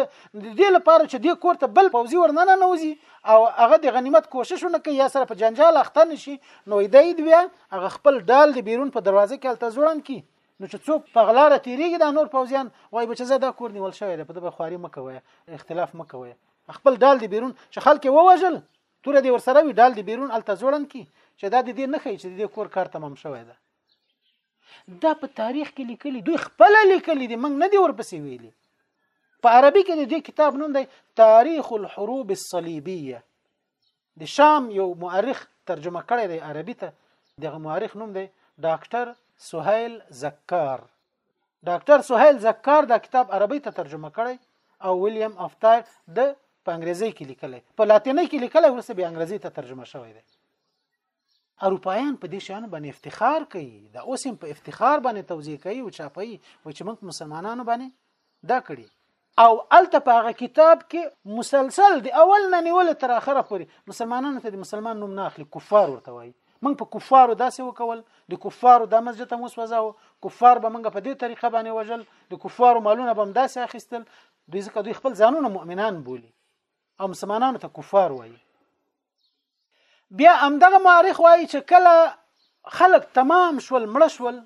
د دې لپاره چې دې کور ته بل پوزي ورننه نوځي او هغه د غنیمت کوششونه کوي یا سره په جنجال اخته نشي نو دای دی بیا هغه خپل ډال د بیرون په دروازه کې الته زوړن کی نو چې څوک په غلاره تیریږي دا نور پوزیان وای بچ زه دا کور نیول شوی دی په دغه خواري مکوي اختلاف مکوي خپل ډال دی بیرون چې خلک ووجل توره دې ورسره وي ډال دې بیرون الته ځوړن کی چې دا دې نه خي چې دې کور کار تمام شوی ده دا په تاریخ کې لیکلي دوی خپل لیکلي دي موږ نه دی ورپسې ویلي په عربي کې د دې کتاب نوم دی تاریخ الحروب الصلیبیه د شام یو مؤرخ ترجمه کړی دی عربي ته دغه مؤرخ نوم دی ډاکټر سهیل زکار ډاکټر سهیل زکار دا کتاب عربی ته ترجمه کړی او ویلیام افطار د په انګریزي کې لیکلی په لاتیني کې لیکلی ورسې به انګریزي ته ترجمه شوی دی اروپایان په دې شان باندې افتخار کوي دا اوس هم په افتخار باندې توضیح کوي او چاپي و چې موږ مسلمانانو باندې دا کړي او الته په هغه کتاب کې مسلسل د اول نه نیول تر اخره پورې مسلمانانو ته د مسلمان نوم نه اخلي کفار ورته وایي موږ په کفارو داسې وکول د کفارو د مسجد هم وسوځاو کفار به موږ په دې طریقه باندې وژل د کفارو مالونه به هم داسې اخیستل دوی ځکه دوی خپل ځانونه مؤمنان بولي او مسلمانانو ته کفار وایي بیا همدغه مورخ وایي چې کله خلک تمام شول مړ شول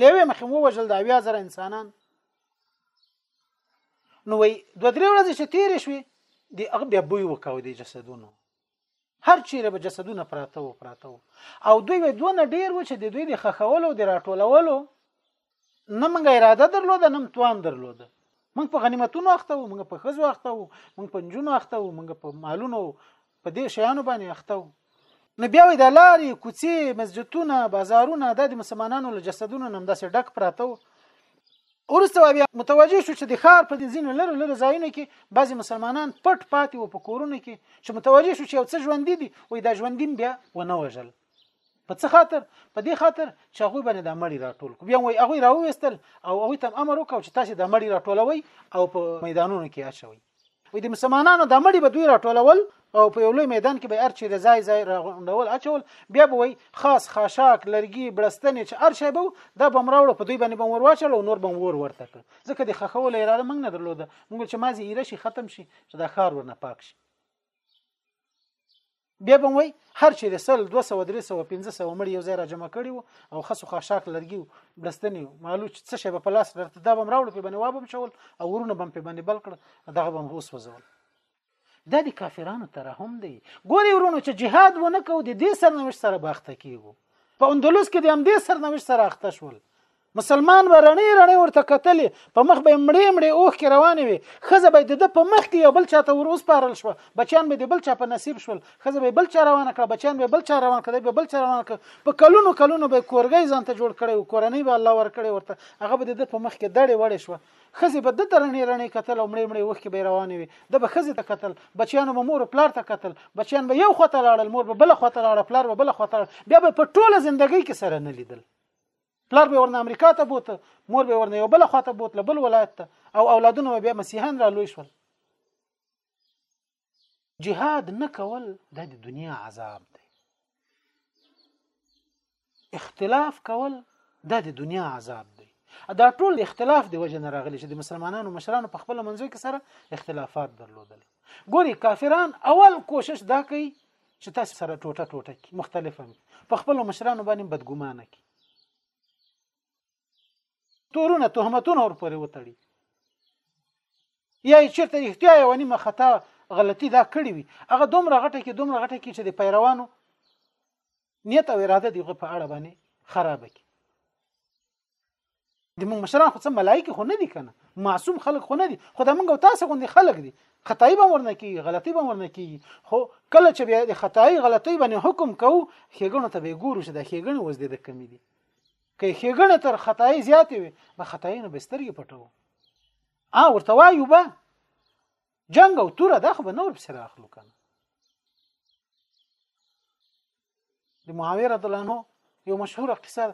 لیوې مخې ووجل د اویا زره انسانان نو وی دوه درې ورځې چې تیرې شوې دی هغه بیا بوی وکاو دی جسدونو هر چیرې به جسدونه پراته و پراته و او دوی دوه ډیر و چې د دوی د خخولو د راټولولو نه موږ اراده درلوده نه توان درلوده موږ په غنیمتونو اخته وو موږ په خزو اخته وو موږ په نجونو اخته وو موږ په مالونو په دې شیانو باندې اخته وو نو بیا وې د لارې کوڅې مسجدونه بازارونه د مسلمانانو له جسدونو نم داسې ډک پراته وو ورسته بیا متوجه شو چې د خار په ځینو لره لره ځایونو کې بعضی مسلمانان پټ پاتې وو په کورونو کې چې متوجه شو چې یو څه ژوندې دي وې دا ژوندین بیا ونه وژل په څه خاطر په دې خاطر چې هغه باندې د مړی راټول کو بیا وای هغه راوېستل او هغه تم امر وکاو چې تاسو د مړی راټولوي او په میدانونو کې اچوي وې د مسلمانانو د مړی به دوی راټولول او په یو لوی میدان کې به ارچې د ځای ځای راغونډول اچول بیا به وای خاص خاشاک لرګي بړستنې چې ارچې به دا به مراوړو په دوی باندې به ور واچل او نور به ور ورته کړ ځکه د خخول اراده موږ نه درلوده موږ چې مازی ایره شي ختم شي چې دا خار ورنه پاک شي بیا به وای هر چیرې سل 200 300 500 مړ یو ځای را جمع کړي او خسو خاشاک لرګي بلستنی مالو چې څه شی په لاس درته دا بم راوړ په باندې وابم شول او ورونه بم په باندې بل کړ دغه بم هوس وزول دا د کافرانو تر هم دی ګوري ورونو چې جهاد ونه کو د دې سرنوشت سره باخته کیږي په اندلس کې د هم دې سرنوشت سره اخته شول مسلمان به رڼې رڼې ورته کتلې په مخ به مړې مړې اوښکې روانې وي ښځه به د ده په مخ کې یو بل چا ته ور وسپارل شوه بچیان به د بل چا په نصیب شول ښځه به بل چا روانه کړه بچیان به بل چا روان کړه به بل چا روان کړه په کلونو کلونو به کورګۍ ځان ته جوړ کړی و کورنۍ به الله ورکړې ورته هغه به د ده په مخ کې دړې وړې شوه خزه به د ترنې رنې قتل او مړې مړې وښکې به روانې وي د به خزه ته قتل بچیانو به مور پلار ته قتل بچیان به یو خطر لاړل مور به بل خطر لاړ پلار به بل خطر بیا به په ټوله ژوندۍ کې سره نه لیدل پلار به ورنه امریکا ته بوت مور به ورنه یو بل خواته بوت له بل ولایت ته او اولادونه بیا مسیحان را لوی شول جهاد نه کول د دنیا عذاب دی اختلاف کول د دنیا عذاب دی دا ټول اختلاف دی وجه نه راغلی چې د مسلمانانو مشرانو په خپل منځو کې سره اختلافات درلودل ګوري کافران اول کوشش دا کوي چې تاسو سره ټوټه ټوټه کی مختلفه وي په خپل مشرانو باندې بدګمانه کی تورونه تهمتونه ور پورې وتړي یا چیرته احتیا یو نیمه خطا غلطي دا کړی وي هغه دومره غټه کې دومره غټه کې چې د پیروانو نیت او اراده دی په اړه باندې خراب کی د موږ مشران خو څه ملایکه خو نه دي کنه معصوم خلک خو نه دي خو دا موږ تاسو غوندي خلک دي خدای به ورنه کی غلطي به ورنه کی خو کله چې بیا د خدای غلطي باندې حکم کو خېګنو ته به ګورو چې د خېګنې وز دې د کمی دي که خېګنه تر خدای زیات وي به خدای نه بسترګې پټو ا ورته وایو به جنگ او توره دا خو به نور پسې راخلو کنه د معاویه رضی الله عنه یو مشهور قصه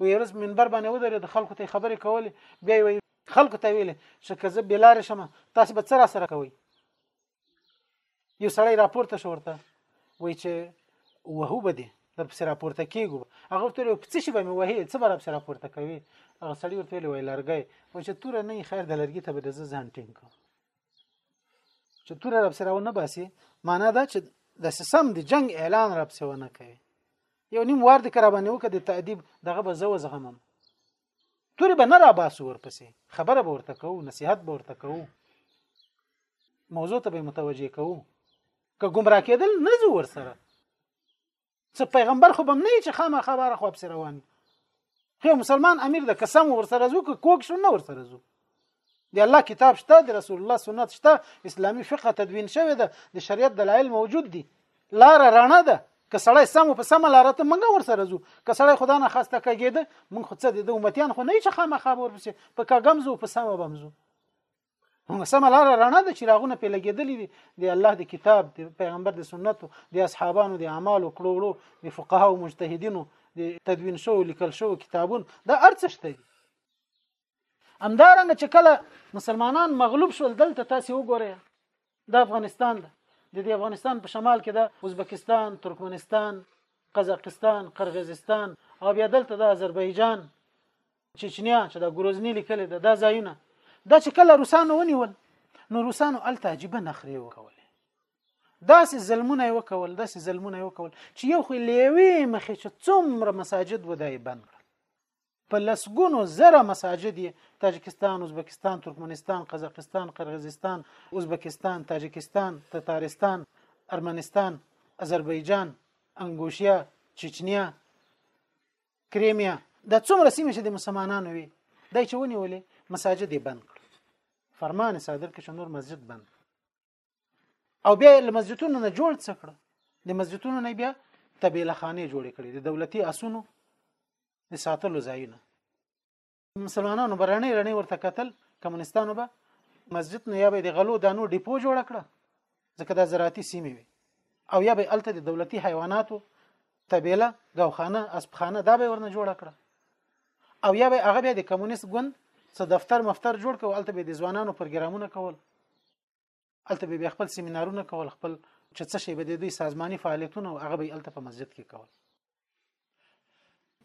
وی ورځ منبر باندې ودرې د خلکو ته خبرې کولې بیا وی خلکو ته ویلې چې که زه بلار شم تاسو به څه را سره کوئ یو سړی راپورته شو ورته وای چې وهو به دي در پسې راپورته کېږو هغه ورته ویل څه شي به مې وهې څه به را پسې راپورته کوي هغه سړی ورته ویل وای لرګی و چې توره نه خیر د لرګي ته به د زه ځان ټینګ کوم چې تور رب سره ونه باسي معنا دا چې د سم د جنگ اعلان رب سره ونه کوي یو نیم وار د کرا باندې وکړه د تادیب دغه به زو زغمم تورې به نه را باسو ورپسې خبره به ورته کوو نصیحت به ورته کوو موضوع ته به متوجه کوو که ګمراه کېدل نه زو ورسره څه پیغمبر خو بم نه چې خامہ خبره خو په روان خو مسلمان امیر د قسم ورسره زو کوک شو نه ورسره زو دی الله کتاب شته د رسول الله سنت شته اسلامی فقه تدوین شوی ده د شریعت دلایل موجود دي لار رانه ده که سړی سم په سم لار ته منګ ورسره زو که سړی خدا نه خواسته کېږي مونږ خو څه د امتیان خو نه چې خامہ خبر پسې په کاګم زو په سم بمزو هم سم لار رڼا د چراغونه په لګیدلې دي د الله د کتاب د پیغمبر د سنتو د اصحابانو د اعمالو کړو وړو د فقها او مجتهدینو د تدوین شو لیکل شو کتابون دا ارڅشته دي همدارنګه چې کله مسلمانان مغلوب شول دلته تاسو وګورئ دا افغانستان ده د دې افغانستان په شمال کې ده ازبکستان ترکمنستان قزاقستان قرغیزستان او بیا دلته د آذربایجان چچنیا چې د ګروزنی لیکل ده دا ځایونه دا چې کله روسانو ونیول نو روسانو الته عجیب نخري وکول داسې ظلمونه یې وکول داسې ظلمونه یې وکول چې یو خو لیوي مخې چې څومره مساجد ودای بند کړل په لسګونو زره مساجد تاجکستان ازبکستان ترکمنستان قزاقستان قرغیزستان ازبکستان تاجکستان تتارستان ارمنستان آذربایجان انګوشیا چچنیا کریمیا دا څومره سیمه چې د مسلمانانو وي دای چې ونیولې مساجد یې بند کړ فرمان صادر کې نور مسجد بند او بیا له مسجدونو نه جوړ څه کړ د مسجدونو نه بیا طبيله خانه جوړ کړي د دولتي اسونو د ساتلو ځایونه مسلمانانو برانه رنه ورته قتل کمونستانو به مسجد نه یا به د غلو دانو ډیپو جوړ کړه ځکه دا زراعتي سیمه وي او یا به الته د دولتي حیواناتو طبيله غوخانه اسبخانه دا به ورنه جوړ کړه او یا به هغه به د کمونیست ګوند څه دفتر مفتر جوړ کړ الته به د ځوانانو پروګرامونه کول الته به خپل سیمینارونه کول خپل چې څه شی به د دوی سازماني فعالیتونه او هغه به الته په مسجد کې کول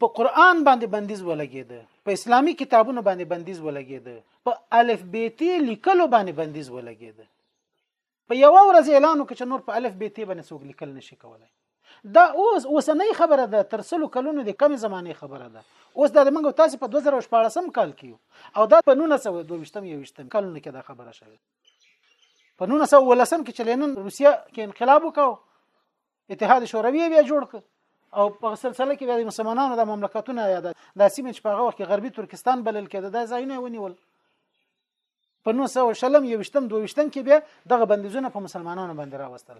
په قران باندې بندیز ولګید په اسلامی کتابونو باندې بندیز ولګید په الف بیتی لیکلو باندې بندیز ولګید په یو ورځ اعلان وکړ چې نور په الف بیتی باندې څوک لیکل نشي کولای دا اوس اوسنۍ خبره ده تر سلو کلونو د کم زمانه خبره ده اوس دا د منګو تاسو په 2014 کال کې او دا په 1922 یوشتم کلونو کې دا خبره شوه په 1919 کې چې لینن روسیا کې انقلاب وکاو اتحاد شوروي بیا جوړ ک او په سلسله کې بیا د مسلمانانو د مملکتونو یا د سیمې چې په هغه وخت کې غربي ترکستان بلل کېده دا ځای نه ونیول په 900 شلم یوشتم دویشتم کې بیا دغه بندیزونه په مسلمانانو باندې راوستل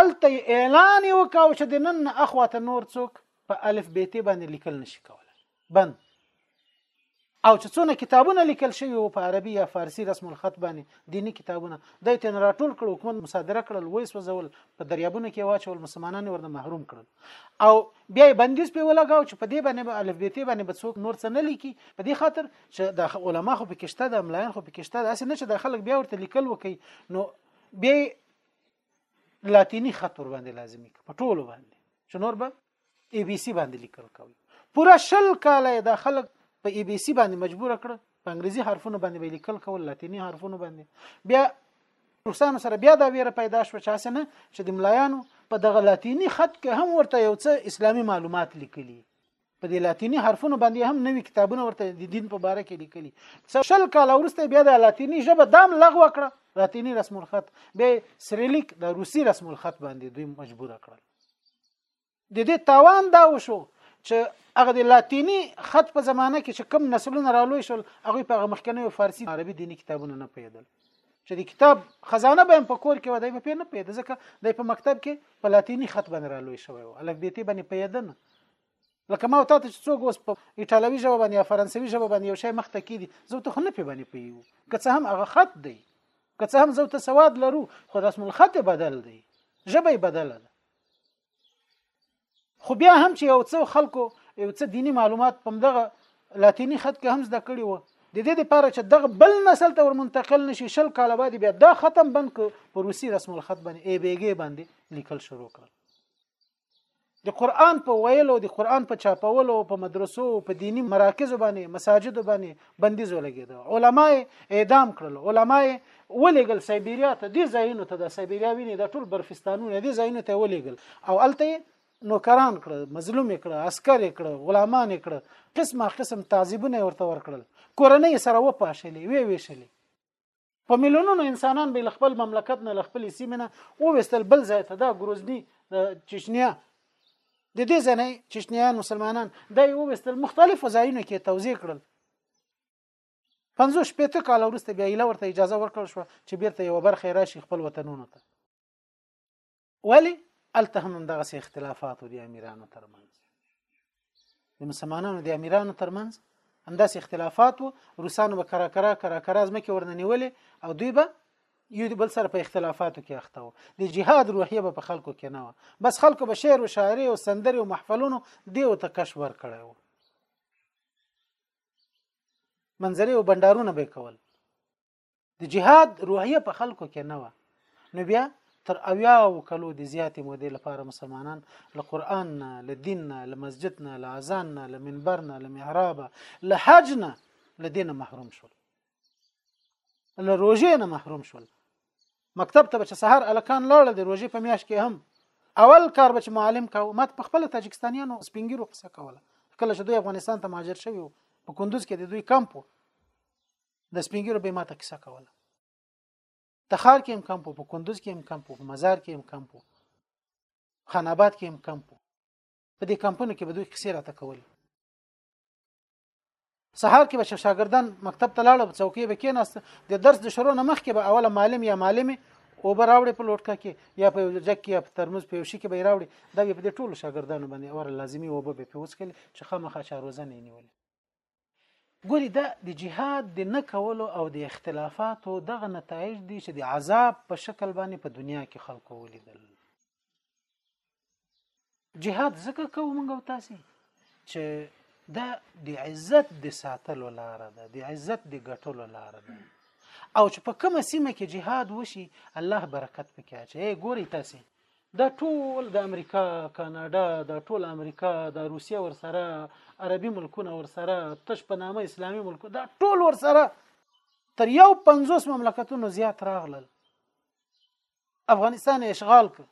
الته اعلان وکاو چې د نن اخواته نور څوک په الف بیت باندې لیکل نشي کولای بند او چې څونه کتابونه لیکل شوی وو په عربي یا فارسی رسم الخط باندې دینی کتابونه د تن راټول کړ حکومت مصادره کړل وې سوزول په دریابونو کې واچول مسلمانان ورنه محروم کړل او بیا بندیز په ولګاو چې په دې باندې الف بیت باندې به څوک نور څه نه لیکي په دې خاطر چې دا علما خو پکې شته د ملایان خو پکې شته دا څه نه چې د خلک بیا ورته لیکل وکي نو بیا لاتینی خط ور باندې لازمي په ټولو باندې چې نور به ای بي سي باندې لیکل کوي پورا شل کاله دا خلک په ای بي سي باندې مجبور کړ په انګریزي حرفونو باندې به لیکل کول لاتینی حرفونو باندې بیا روسانو سره بیا دا ویره پیدا شو چې اسنه چې د ملایانو په دغه لاتینی خط کې هم ورته یو څه اسلامي معلومات لیکلي په دې لاتینی حرفونو باندې هم نوي کتابونه ورته د دین په باره کې لیکلي څو شل کال وروسته بیا د لاتینی ژبه دام لغوه کړه لاتینی رسم الخط به سریلیک د روسی رسم الخط باندې دوی مجبور کړل د دې تاوان دا وشو چې هغه د لاتینی خط په زمانه کې چې کم نسلونه رالوي شول هغه په مخکنیو فارسی عربي دینی کتابونه نه پیدل چې د کتاب خزانه به په کور کې ودی په نه پیدا ځکه د په مکتب کې په لاتینی خط باندې رالوي شوی او الفبیتی باندې پیدا نه لکه ما ته چې څوک اوس په ایټالوي ژبه باندې یا فرانسوي ژبه باندې یو شی مخته کیدي زه ته خو نه پی باندې پیو که څه هم هغه خط دی که څه هم زه ته سواد لرو خو رسم الخط بدل دی ژبه یې بدله ده خو بیا هم چې یو څو خلکو یو څه دینی معلومات په دغه لاتینی خط کې هم زده کړی و د دې لپاره چې دغه بل نسل ته ورمنتقل نشي شل کال بعد بیا دا ختم بند کو په روسي رسم الخط باندې ای بیګي باندې لیکل شروع کړ د قران په ویلو د قران په چاپولو په مدرسو په دینی مراکز باندې مساجد باندې بندیز ولګیدو علما اعدام کړل علما ولېګل سایبیریا ته دې ځایونو ته د سایبیریا ویني د ټول برفستانونو دې ځایونو ته ولېګل او الته نوکران کړ مظلوم کړ عسكر کړ غلامان کړ قسمه قسم تعذيبونه ورته ورکړل کورنۍ سره و پاشلې وی ویشلې په میلیونونو انسانان به خپل مملکت نه خپل سیمه نه او وستل بل ځای ته دا ګروزنی چشنیا د دې ځنې چشنیان مسلمانان دا یو وستل مختلفو ځایونو کې توزیع کړل 50 پته کال وروسته بیا یې ورته اجازه ورکړل شو چې بیرته یو برخه راشي خپل وطنونو ته ولی الته هم دغه اختلافات او د امیرانو ترمنځ د مسلمانانو د امیرانو ترمنځ همداسې اختلافات وو روسانو به کرا کرا کرا کرا ځمکې ورنه نیولې او دوی به یو د بل سره په اختلافاتو کې اخته وو د جهاد روحیه به په خلکو کې نه وه بس خلکو به شعر او شاعري او سندرې او محفلونو دی او ته کش ور کړی وو منظرې او بندارونه به کول د جهاد روحیه په خلکو کې نه و نو بیا تر اویا او کلو د زیاتې مودې لپاره مسلمانان له قران نه له دین نه له مسجد نه له اذان نه له منبر نه له محراب له حج نه له دین محروم شول له روزې نه محروم شول مکتب ته چې سهار الکان لاړ د روزې په میاش کې هم اول کار به چې معلم کاو مات په خپل تاجکستانیانو سپینګیرو قصه کوله کله چې دوی افغانستان ته مهاجر شوی په کندوز کې د دوی کمپ د سپینګیرو به ماته کیسه کوله تخار کې هم کم په کندوز کې هم کم په مزار کې هم کم په خان آباد کې هم کم په په دې کمپونو کې به دوی کیسې راته کولې سهار کې به شاګردان مکتب ته لاړل څوکۍ به کېناست د درس د شروع نه مخکې به اوله معلم یا معلمه او به راوړي په لوټکا کې یا په جک کې یا په ترموز په شي کې به راوړي دا به د ټولو شاګردانو باندې اور لازمی او به په وسکل چې خامخا چاروزنه نیولې ګوري دا د جهاد د نه کولو او د اختلافاتو دغه نتایج دي چې د عذاب په شکل باندې په دنیا کې خلکو ولیدل جهاد ځکه کوو موږ او تاسو چې دا د عزت د ساتلو لار ده د عزت د ګټلو لار ده او چې په کومه سیمه کې جهاد وشي الله برکت پکې اچي ګوري تاسو دا ټول د امریکا کاناډا دا ټول امریکا دا روسیه ورسره عربي ملکونه ورسره تش په نامه اسلامي ملک دا ټول ورسره تر یو 50 مملکتونو زیات راغلل افغانستان اشغال ک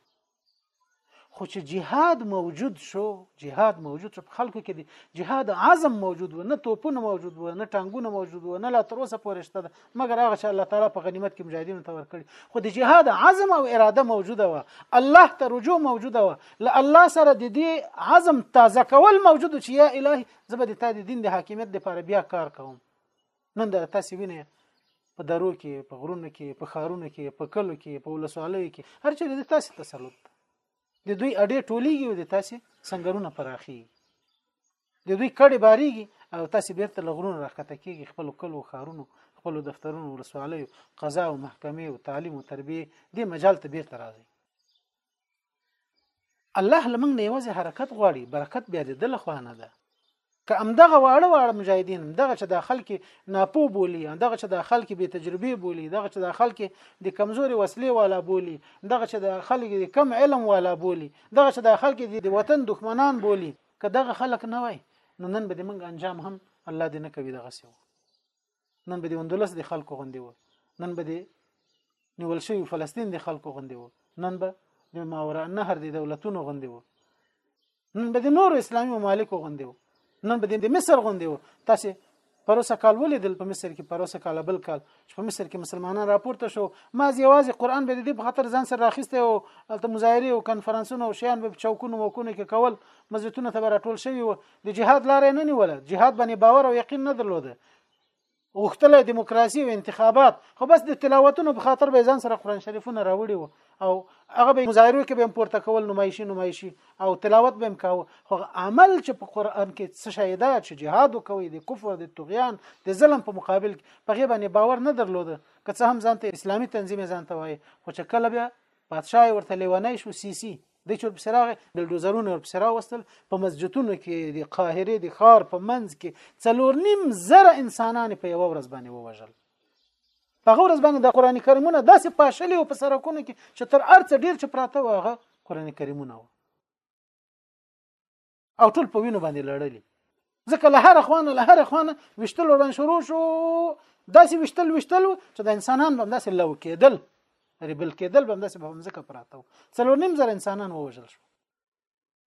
خو چې جهاد موجود شو جهاد موجود شو په خلکو کې دی جهاد عزم موجود و نه توپونه موجود و نه ټانګونه موجود و نه لا تر اوسه پورې شته مګر هغه چې الله تعالی په غنیمت کې مجاهدینو ته ورکړي خو د جهاد عزم او اراده موجوده و الله ته رجوع موجوده و له الله سره د دې عزم تازه کول موجود چې یا الهي زه به د تا د دین د حاکمیت لپاره بیا کار کوم نن دا تاسو وینئ په درو کې په غرونو کې په خارونو کې په کلو کې په ولسوالیو کې هر چېرې د تاسو تسلط د دوی اډې ټولیږي او د تاسو سنگرونه پراخي د دوی کډې باریږي او تاسو بیرته لغرون راکته کیږي خپل کلو خارونو خپل دفترونو ورسوالیو قضا او محکمې او تعلیم او تربیه دې مجال ته بیرته راځي الله لمنګ نه یوازې حرکت غواړي برکت بیا د دل خوانه ده که امدغه واړه واړه مجاهدین دغه چې داخل کې ناپو بولی دغه چې داخل کې به تجربه بولی دغه چې داخل کې د کمزوري وسلې والا بولی دغه چې داخل کې کم علم والا بولی دغه چې داخل کې د وطن دښمنان بولی که دغه خلک نه وای نو نن به د منګ انجام هم الله دې نه کوي دغه سیو نن به د وندلس د خلکو غوندې و نن به د نیول شوی فلسطین د خلکو غوندې و نن به د ماورا نهر د دولتونو غوندې و نن به د نور اسلامي ممالکو غوندې و نن به د مصر غوندې و تاسو پروسه کال ولیدل په مصر کې پروسه کال بل کال چې په مصر کې مسلمانان راپورته شو ما یوازې قران به د دې په خاطر ځان سره راخسته او البته مظاهره او کانفرنسونه او شیان به چوکونو وکونه کې کول مسجدونه ته راټول شوی و د جهاد لارې نه نیوله جهاد باندې باور او یقین نه درلوده غوښتله دیموکراسي او انتخابات خو بس د تلاوتونو په خاطر به ځان سره قران شریفونه راوړي وو او هغه به مظاهرو کې به هم پورته کول نمایشي نمایشي او تلاوت به هم کاوه خو عمل چې په قران کې څه شی ده چې جهاد وکوي د کفر د طغیان د ظلم په مقابل کې په غي باندې باور نه درلود که څه هم ځانته اسلامي تنظیم ځانته وایي خو چې کله بیا پادشاه ورته لیونی شو سی سی د چور بسراغ بلډوزرونه ور بسرا وستل په مسجدونو کې د قاهره د خار په منځ کې څلور نیم زره انسانان په یو ورځ باندې ووجل هغه ورځ باندې د قران کریمونه داسې پاشلې او په سرکونو کې چې تر ارڅ ډیر چې پراته و هغه قران کریمونه و او ټول په وینو باندې لړلې ځکه له هر خوانه له هر خوانه وشتل وران شروع شو داسې وشتل وشتل چې د انسانان باندې داسې لو کېدل ریبل کېدل باندې داسې په مزکه پراته و څلور نیم زر انسانان ووجل شو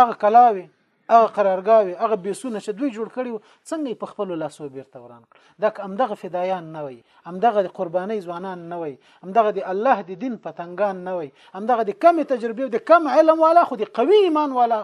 هغه کلاوي هغه قرارګاوي هغه بیسونه چې دوی جوړ کړي څنګه په خپل لاسو بیرته وران کړ دا همدغه فدایان نه وي همدغه د قرباني ځوانان نه وي همدغه د الله د دین پتنګان نه وي همدغه د کم تجربه او د کم علم والا خو د قوي ایمان والا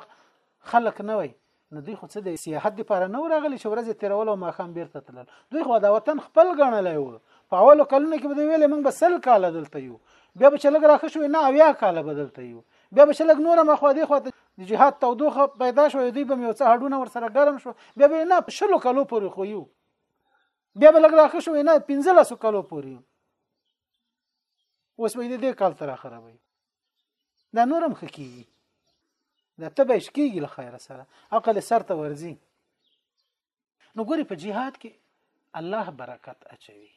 خلک نه وي نو دوی خو څه د سیاحت لپاره نه ورغلي چې ورځې تیرول او ماښام بیرته تلل دوی خو دا وطن خپل ګڼلی و په اولو کلونو کې به ویلې موږ به سل کاله دلته یو بیا به چې لږ راښه شوې نه اویا کاله به دلته یو بیا به شلګ نور ما خو دې خو د جهاد تودوخه پیدا شو دوی به یو څه هډونه ور سره ګرم شو بیا به نه شلو کلو پورې خو یو بیا به لګ راخ شو نه 15 کلو پورې اوس به دې کال تر اخره وي دا نورم خکېږي دا تبه شکېږي له خیره سره عقل سر ته ورځي نو ګوري په جهاد کې الله برکت اچوي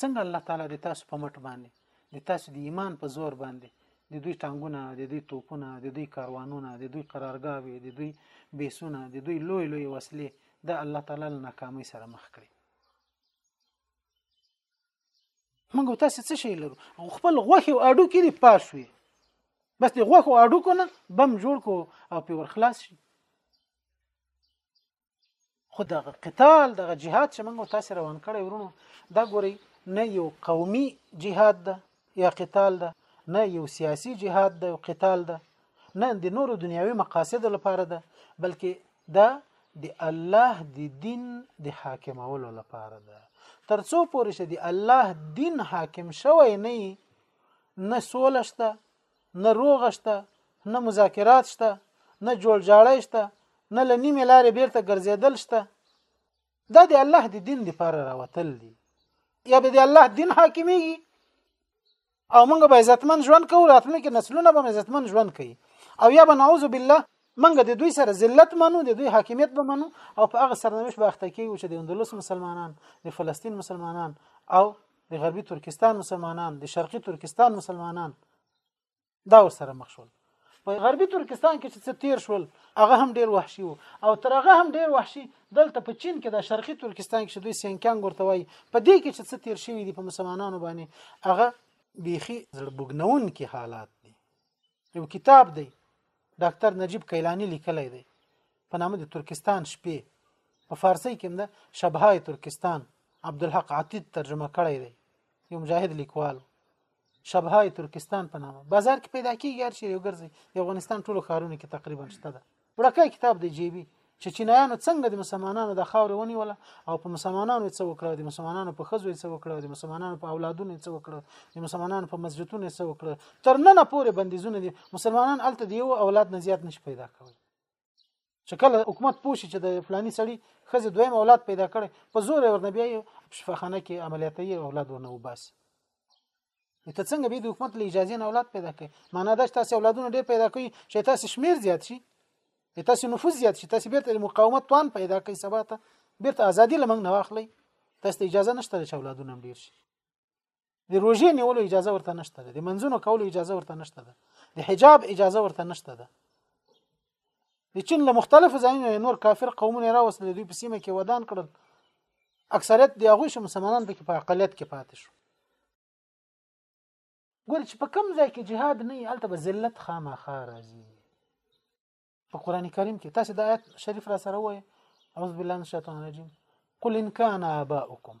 څنګه الله تعالی د تاسو په مټ باندې د تاسو د ایمان په زور باندې د دوی ټانګونه د دوی توپونه د دوی کاروانونه د دوی قرارګاوي د دوی بیسونه د دوی لوی لوی وسلې د الله تعالی له ناکامۍ سره مخ کړي موږ تاسو څه شي لرو خپل غوخي او اډو کې دی پاس وي بس دی غوخو اډو کنه بم جوړ کو او په ورخلاص شي خو دغه قتال دغه جهاد چې موږ تاسو روان کړی ورونو دا ګوري نه یو قومي جهاد ده یا قتال ده نه یو سیاسي جهاد ده او قتال ده نه د نورو دنیوي مقاصد لپاره ده بلکې دا د الله د دین د حاکمولو لپاره ده ترڅو پورې چې د الله دین حاکم شوی نه نه سولشته نه روغه شته نه مذاکرات شته نه جوړ جاړی شته نه لنیمه لارې بیرته ګرځیدل شته دا د الله د دین لپاره راوتل دي یا به د الله دین حاکمیږي او موږ به عزتمن ژوند کوو راتلونکي نسلونه به عزتمن ژوند کوي او یا به نعوذ بالله موږ د دوی سره ذلت منو د دوی حاکمیت به منو او په هغه سرنوشت به اخته کیږو چې د اندلس مسلمانان د فلسطین مسلمانان او د غربي ترکستان مسلمانان د شرقي ترکستان مسلمانان دا ورسره مخ شول په غربي ترکستان کې چې تیر شول هغه هم ډیر وحشي وو او تر هغه هم ډیر وحشي دلته په چین کې د شرقي ترکستان کې دوی سینکانګ ورته وایي په دې کې چې تیر شوی دی په مسلمانانو باندې هغه بیخي زړبګنون کې حالات دي یو کتاب دی ډاکټر نجیب کیلانی لیکلی دی په نامه د ترکستان شپې په فارسی کې هم ده شبهای ترکستان عبدالحق عتید ترجمه کړی دی یو مجاهد لیکوال شبهای ترکستان په نامه بازار کې پیدا کیږي هر چیرې وګرځي د افغانستان ټولو ښارونو کې تقریبا شته ده ورکه کتاب دی جیبی چې چینایانو څنګه د مسلمانانو د خاورې ونیوله او په مسلمانانو څه وکړه د مسلمانانو په خزو څه وکړه د مسلمانانو په اولادونو څه وکړه د مسلمانانو په مسجدونو څه وکړه تر نن پورې بندیزونه دي مسلمانان الته دی یو اولاد نه زیات نشي پیدا کوي چې کله حکومت پوښي چې د فلاني سړي خزه دویم اولاد پیدا کړي په زور ورنبي شفاخانه کې عملیاتي اولاد ورنه وباسي نو ته څنګه به د حکومت له اجازه نه اولاد پیدا کړي معنا دا چې تاسو اولادونه ډېر پیدا کړي چې تاسو شمیر زیات شي تاسو نفوذ زیات شي تاسو بیرته مقاومت توان پیدا کړئ سبا ته بیرته ازادي لمنګ نه واخلئ تاسو ته اجازه نشته چې اولادونه ډیر شي د روژې نیولو اجازه ورته نشته ده د منځونو کولو اجازه ورته نشته ده د حجاب اجازه ورته نشته ده د چین له مختلفو ځایونو نور کافر قومونه راوستل دوی په سیمه کې ودان کړل اکثریت د هغوی شو مسلمانان پکې په اقلیت کې پاتې شو ګور چې په کم ځای کې جهاد نه هلته به ذلت خامخا راځي په قران کریم کې تاسو د آیت شریف را سره وایي اعوذ بالله من الشیطان الرجیم قل ان كان اباؤكم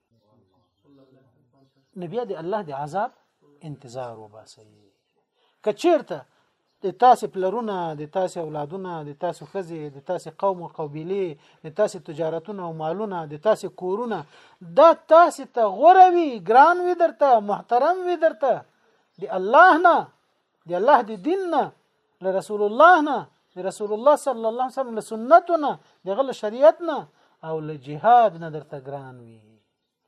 نو بیا د الله د عذاب انتظار وباسي که چیرته د تاسو پلرونه د تاسو اولادونه د تاسو خزي د تاسو قوم او قبيله د تاسو تجارتونه او مالونه د تاسو کورونه دا تاسو ته غوروي ګران وي درته محترم وي درته د الله نه دی الله دی دین نه له رسول الله نه د رسول الله صلی الله علیه وسلم له سنتو نه دغه له شریعت نه او له جهاد نه درته ګران وي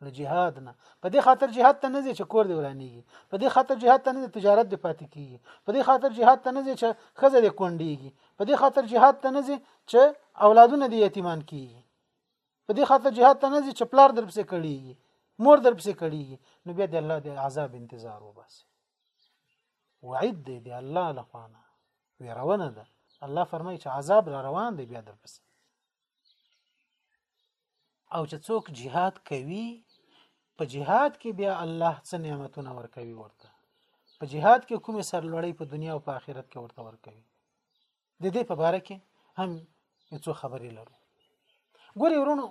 له جهاد نه په دې خاطر جهاد ته نه ځي چې کور دی ورانیږي په دې خاطر جهاد ته نه ځي تجارت دی پاتې کیږي په دې خاطر جهاد ته نه ځي چې خزه دی کونډیږي په دې خاطر جهاد ته نه ځي چې اولادونه دی یتیمان کیږي په دې خاطر جهاد ته نه ځي چې پلار درپسې کړیږي مور درپسې کړیږي نو بیا د الله د عذاب انتظار وباسي وعید دی دی الله لخوانه ویرونه ده الله فرمایي چې عذاب را روان دی بیا درپس او چې څوک jihad کوي په jihad کې بیا الله څه نعمتونه ورکوي ورته په jihad کې کومې سرلوړی په دنیا او په آخرت کې ورته ورکوي د دې په باره کې هم یو څو خبرې لرو ګوري ورونو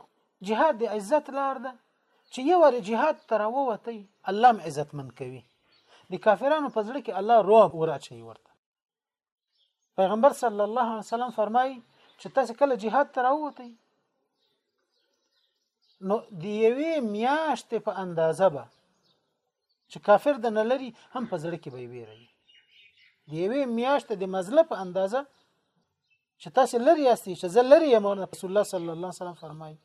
جهاد د عزت لار ده چې یو ور جهاد تر ووته الله م عزت من کوي د کافرانو په ځړه کې الله روح وراچي ورته پیغمبر صلی الله علیه وسلم فرمایي چې تاسو کله جهاد تر ووته نو د یوې میاشتې په اندازه به چې کافر د نه لري هم په زړه کې به ویره وي د یوې میاشتې د مزله په اندازه چې تاسو لري یاستئ چې زه لري یم رسول الله صلی الله علیه وسلم فرمایي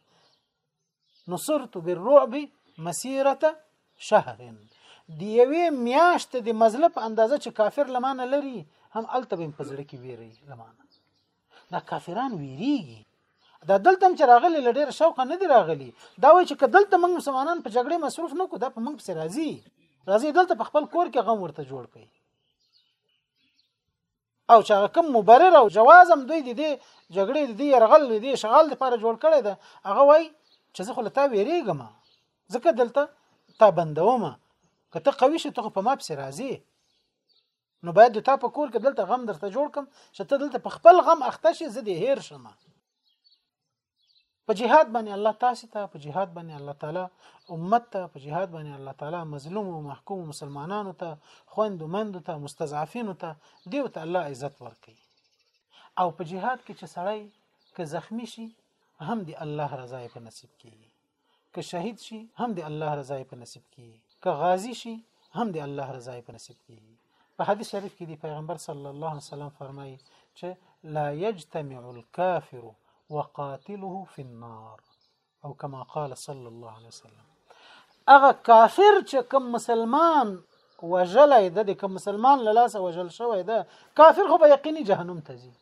نصرت بالرعب مسيره شهر د یوې میاشتې د مزله په اندازه چې کافر لمانه لري هم الته به په زړه کې ویری لمانه دا کافران ویریږي دا دلته چې راغلي لډیر شوق نه دی راغلي دا وایي چې کدلته موږ مسلمانان په جګړه مصروف نه کو دا په موږ پسې راځي راځي دلته په خپل کور کې غم ورته جوړ کړي او چې کوم مبرر او جواز هم دوی د دې جګړې د دې يرغل د دې شغال لپاره جوړ کړي ده هغه وای چې زه خو لته ویریږم ځکه دلته تا بندوم که ته قوي شې ته په ما پسې راځي نو باید د تا په کور کې دلته غم درته جوړ کم چې ته دلته په خپل غم اخته شې زه دې هیر شم په جهاد باندې الله تاسو ته په جهاد باندې الله تعالی امت ته په جهاد باندې الله تعالی مظلوم او محکوم مسلمانانو ته خوند مند ته مستضعفین ته دیو ته الله عزت ورکړي او په جهاد کې چې سړی که زخمی شي هم دی الله رضا په نصیب کیږي که شهید شي هم د الله رضا په نصیب کیږي که غازی شي هم د الله رضا په نصیب کیږي په حدیث شریف کې دی پیغمبر صلی الله علیه وسلم فرمایي چې لا یجتمع الكافر وقاتله في النار او كما قال صلی الله علیه وسلم هغه کافر چې کوم مسلمان وجلای د کوم مسلمان له لاسه وجل شوی ده کافر خو به یقیني جهنم ته ځي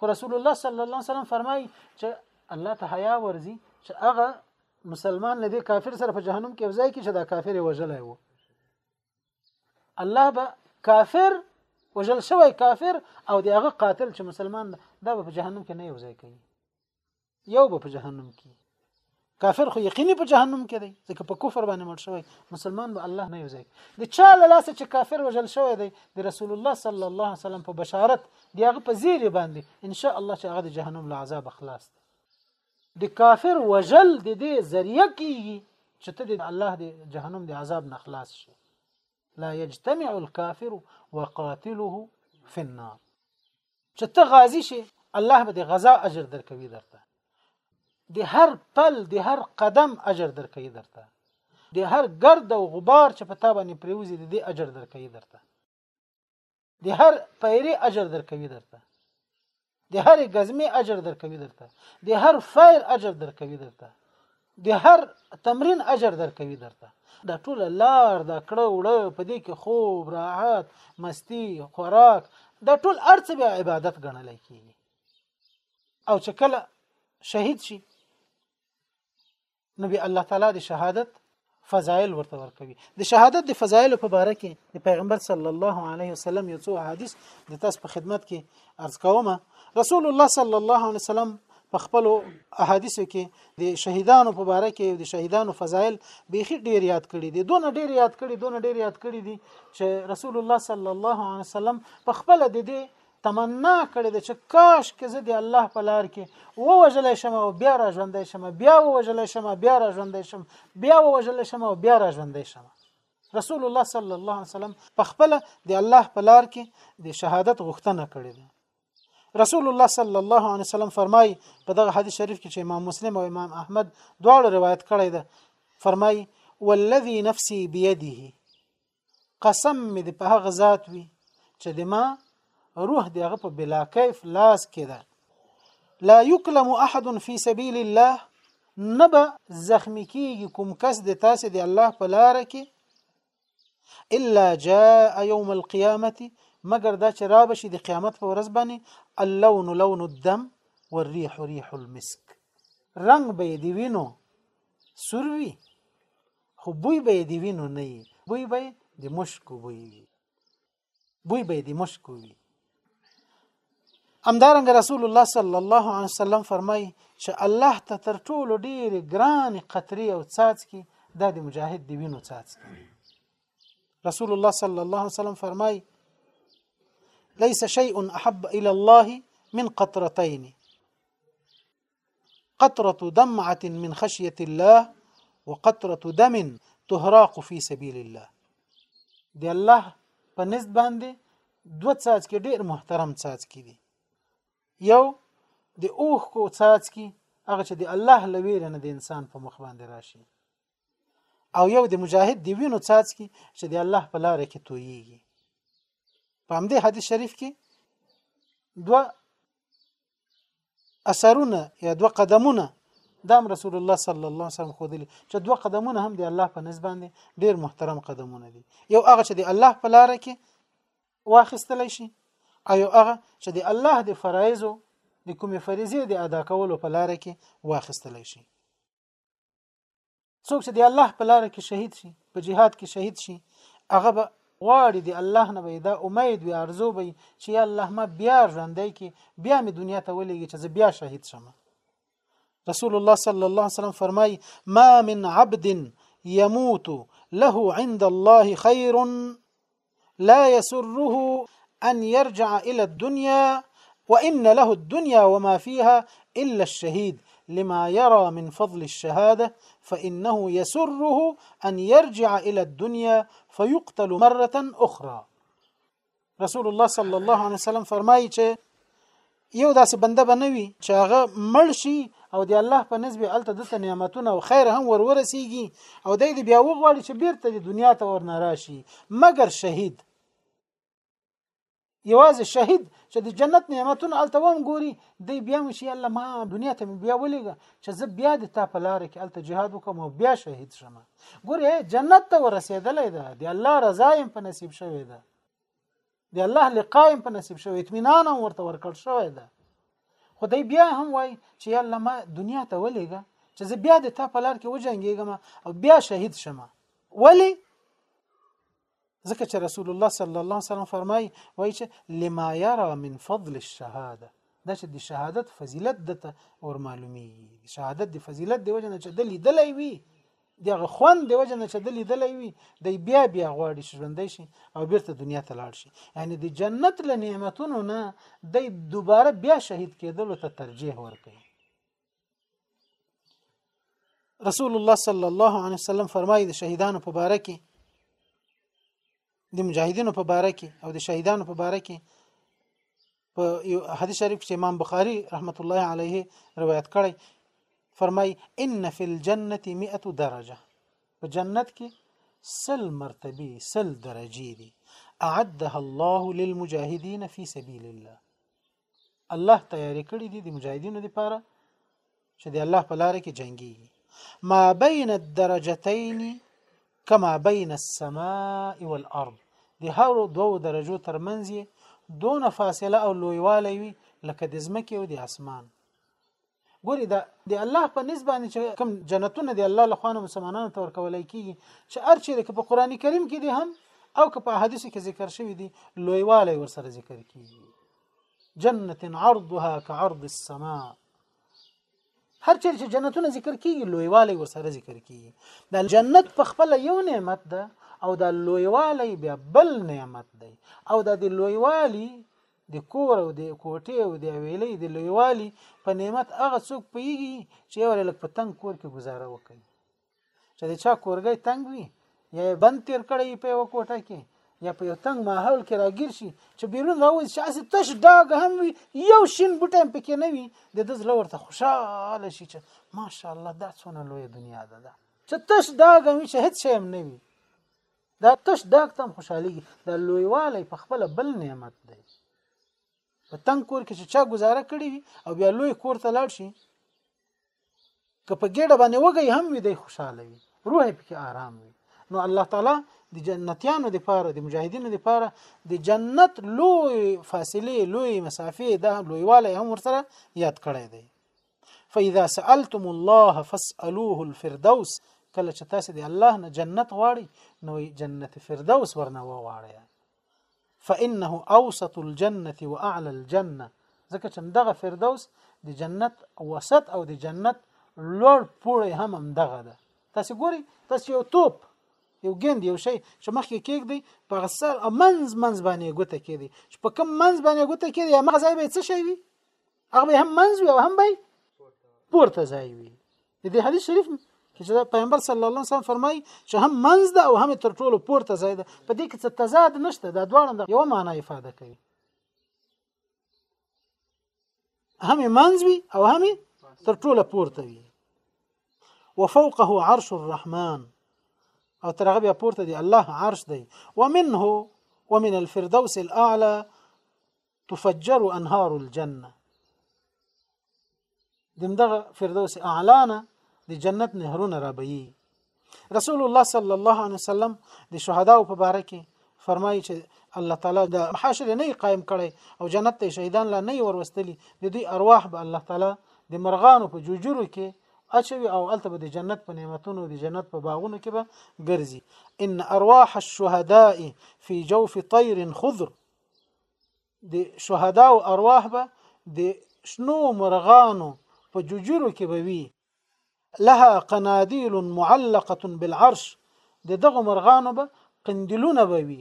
خو رسول الله صلی الله علیه وسلم فرمایي چې الله ته حیا ورزي چې هغه مسلمان نه دی کافر سره په جهنم کې ځای کې چې دا کافر وجلای وو الله به کافر وجل شوی کافر او دی هغه قاتل چې مسلمان دا به په جهنم کې نه یو ځای کوي یو به په جهنم کې کافر خو یقیني په جهنم کې دی ځکه په کفر باندې مړ شوی مسلمان به الله نه یوځي د چا له لاسه چې کافر وجل شوی دی د رسول الله صلی الله علیه وسلم په بشارت دی هغه په زیری باندې ان شاء الله چې هغه د جهنم له عذاب خلاص دی د کافر وجل د دې ذریعہ کیږي چې ته د الله د جهنم د عذاب نه خلاص شې لا يجتمع الكافر وقاتله في النار چې ته غازی شې الله به د غزا اجر درکوي درته د هر پل د هر قدم اجر درکوي درته د هر ګرد او غبار چې په تا باندې پریوزي د دې اجر درکوي درته د هر پیری اجر درکوي درته د هر غزمه اجر درکوي درته د هر فایل اجر درکوي درته د هر تمرین اجر درکوي درته دا ټول لار دا کړه وړه په دې کې خوب راحت مستی خوراک دا ټول ارڅ به عبادت ګڼل کیږي او چې کله شهید شي نو به الله تعالی د شهادت فضایل ورته ورکوي د شهادت د فضایل په باره کې د پیغمبر صلی الله علیه وسلم یو څو حدیث د تاسو په خدمت کې عرض کوم رسول الله صلی الله علیه وسلم په خپل احادیثو کې د شهیدانو په باره کې د شهیدانو فضایل بیخي ډیر یاد کړي دي دونه ډیر یاد کړي دونه ډیر یاد کړي دي چې رسول الله صلی الله علیه وسلم په خپل د دې تمنا کړې ده چې کاش کې زه د الله په لار کې ووجل شم او بیا را ژوند شم بیا ووجل شم بیا را ژوند شم بیا ووجل شم او بیا را ژوند شم رسول الله صلی الله علیه وسلم په خپل د الله په لار کې د شهادت غوښتنه کړې ده رسول الله صلی الله علیه وسلم فرمای په دغه حدیث شریف کې چې امام مسلم او امام احمد دواړو روایت کړی ده فرمای والذي نفسي بيده قسم مې د په هغه ذات وي چې د ما روح دی هغه په بلا کیف لاس کې ده لا یکلم احد فی سبیل الله نبا زخمی کیږي کوم کس د تاسو د الله په لار کې الا جاء يوم القيامه مگر دا چې را بشي د قیامت په ورځ باندې اللون لون الدم والريح ريح المسك رنگ به دی وینو سروي خو بوی به د وینو نه وي بوی به د مشکو بوی وي بوی به د مشکو وي همدارنګ رسول الله صلی الله علیه وسلم فرمای چې الله ته تر ټولو ډېر ګران قطري او څاڅکي د مجاهد د وینو څاڅکي رسول الله صلی الله علیه وسلم فرمای ليس شيء احب الى الله من قطرتين قطرة دمعة من خشية الله وقطرة دم تهراق في سبيل الله دی الله په نسبت باندې دوه څاڅکي ډېر محترم څاڅکي دي یو د اوخ کو څاڅکي هغه چې د الله لویر نه د انسان په مخ باندې راشي او یو د مجاهد د وینو څاڅکي چې د الله په لار کې تویږي په همدې حدیث شریف کې دوه اثرونه یا دوه قدمونه دام رسول الله صلی الله علیه وسلم خودلی چې دوه قدمونه هم دی الله په نسبت باندې ډیر محترم قدمونه دي یو هغه چې دی الله په لار کې واخیستل شي او یو هغه چې دی الله د فرایزو د کومې فریضې د ادا کولو په لار کې واخیستل شي څوک چې د الله په لار کې شهید شي په جهاد کې شهید شي هغه به غواړي د الله نه به دا امید وي ارزو به چې یا الله ما بیا ژوندی کې بیا مې دنیا ته ولېږي چې زه بیا شهید شم رسول الله صلی الله علیه وسلم فرمای ما من عبد يموت له عند الله خير لا يسره أن يرجع إلى الدنيا وإن له الدنيا وما فيها إلا الشهيد لما يرى من فضل الشهادة فإنه يسره أن يرجع إلى الدنيا فيقتل مرة أخرى رسول الله صلى الله عليه وسلم فرمایي چې یو داسې بنده به نه وي چې هغه مړ شي او د الله په نسبت الته دته نعمتونه او خیر هم ورورسیږي او د دې بیا وغواړي چې بیرته د دنیا ته ورنه راشي مګر شهید یوازې شهید چې د جنت نعمتونه الته وم ګوري دی بیا مې شي الله ما دنیا ته بیا ولېږه چې زه بیا د تا په لار کې الته جهاد وکم او بیا شهید شم ګوري جنت ته ورسېدلې ده د الله رضا یې په نصیب شوې ده د الله لقاء په نصیب شوی اطمینان هم ورته ورکړ شوی ده خدای بیا هم وای چې الله ما دنیا ته ولېګه چې زه بیا د تا په لار کې وجنګېږم او بیا شهید شم ولی ځکه چې رسول الله صلی الله علیه وسلم فرمای وای چې لما یرا من فضل الشهاده دا چې د شهادت فضیلت دته اور معلومیږي شهادت د فضیلت دی وجنه چې د لیدلې وی دغه خوند دی وجه نه چې د لیدلې وي د بیا بیا غواړي چې ژوندې شي او بیرته دنیا ته لاړ شي یعنی د جنت له نعمتونو نه د دوباره بیا شهید کېدلو ته ترجیح ورکړي رسول الله صلی الله علیه وسلم فرمایي د شهیدانو په باره کې د مجاهدینو په باره کې او د شهیدانو په باره کې په حدیث شریف کې امام بخاری رحمت الله علیه روایت کړی فرمای ان فی الجنه 100 درجه په جنت کې سل مرتبه سل درجه دي اعدها الله للمجاهدين في سبيل الله الله تیارې کړې دي د مجاهدینو لپاره چې د الله په لار کې جنگي ما بین الدرجتین کما بین السماء والارض د هر دوو درجو ترمنځ دونه فاصله او لویوالی وي لکه د ځمکې او د اسمان ګوري دا د الله په نسبت باندې چې کوم جنتونه دی الله له خوانو مسلمانانو تور کولای کیږي چې هر چیرې کې په قران کریم کې دی هم او که په حدیث کې ذکر شوی دی لویواله ور سره ذکر کیږي جنت عرضها كعرض السماء هر چیرې چې جنتونه ذکر کیږي لویواله ور سره ذکر کیږي دا جنت په خپل یو نعمت ده او دا لویواله بیا بل نعمت دی او دا د لویوالی د کور او د کوټې او د ویلې د لویوالي په نعمت هغه څوک پیږي چې یو لږ په تنګ کور کې گزاره وکړي چې د چا کورګي تنګ وي یا بند تیر کړی په یو کوټه کې یا په یو تنګ ماحول کې راګیر شي چې بیرون راوځي چې اسې تش ډاګ هم وي یو شین بوټی هم پکې نه وي د د زړه ورته خوشاله شي چې ماشاءالله دا څونه لوی دنیا ده دا چې تش ډاګ هم وي چې هیڅ شی هم نه وي دا تش داګ تم خوشحاليږي دا لویوالی په خپل بل نعمت دی په تنگ کور کې چې چا گزاره کړې وي او بیا لوی کور ته لاړ شي که په ګډه باندې وګي هم وي دی خوشاله وي روح پکې آرام وي نو الله تعالی د جنتیانو لپاره د مجاهدینو لپاره د جنت لوی فاصله لوی مسافه ده لویواله هم ورسره یاد کړی دی فاذا سالتم الله فاسالوه الفردوس کله چې تاسو د الله نه جنت غواړي نو جنت فردوس ورنه وغواړي فانه اوسط الجنه واعلى الجنه ځکه چې دغه فردوس د جنت وسط او د جنت لوړ پوړی هم هم دغه ده تاسو ګوري تاسو یو توپ یو ګند یو شی چې مخکې کېږدي په غسر منځ منځ باندې ګوته کېږي چې په کم منځ باندې ګوته کېږي هغه ځای به څه شي وي هغه به هم منځ وي او هم به پورته ځای وي د دې حدیث شریف کې چې پیغمبر صلی الله علیه وسلم فرمایي چې هم منځ ده او هم تر ټولو پورته ځای ده په دې کې څه تضاد نشته دا دواړه د یو معنی ifade کوي هم منځ وي او هم تر ټولو پورته وي وفوقه عرش الرحمن او تر هغه بیا پورته دی الله عرش دی ومنه ومن الفردوس الاعلى تفجر انهار الجنه دمدغه فردوس اعلانه د جنت نهرونه را بهي رسول الله صلی الله علیه وسلم د شهدا په باره کې فرمایي چې الله تعالی د حشر نه قائم کړي او جنت ته شهیدان لا نه وروستلي د دوی ارواح به الله تعالی د مرغانو په جوجرو کې اچوي او الته به د جنت په نعمتونو د جنت په باغونو کې به ګرځي ان ارواح الشهداء في جوف طير خضر د شهدا او ارواح به د شنو مرغانو په جوجرو کې به وي لها قناديل معلقه بالعرش د دغه مرغانو به قندیلونه به وي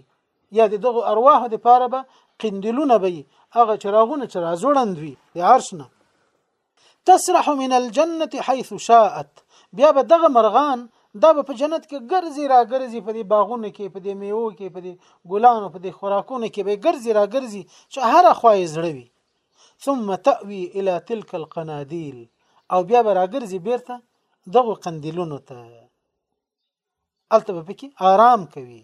یا د دغه ارواح د پاره به قندیلونه به وي هغه چراغونه چې راځوړند وي د عرش نه تسرح من الجنه حيث شاءت بیا به دغه مرغان دا به په جنت کې ګرځي را ګرځي په دې باغونو کې په دې میوو کې په دې ګلانو په دې خوراکونو کې به ګرځي را ګرځي چې هر خوا یې زړه وي ثم تأوي الى تلك القناديل او بیا به را ګرځي بیرته دغه قندیلونو ته الته به پکې آرام کوي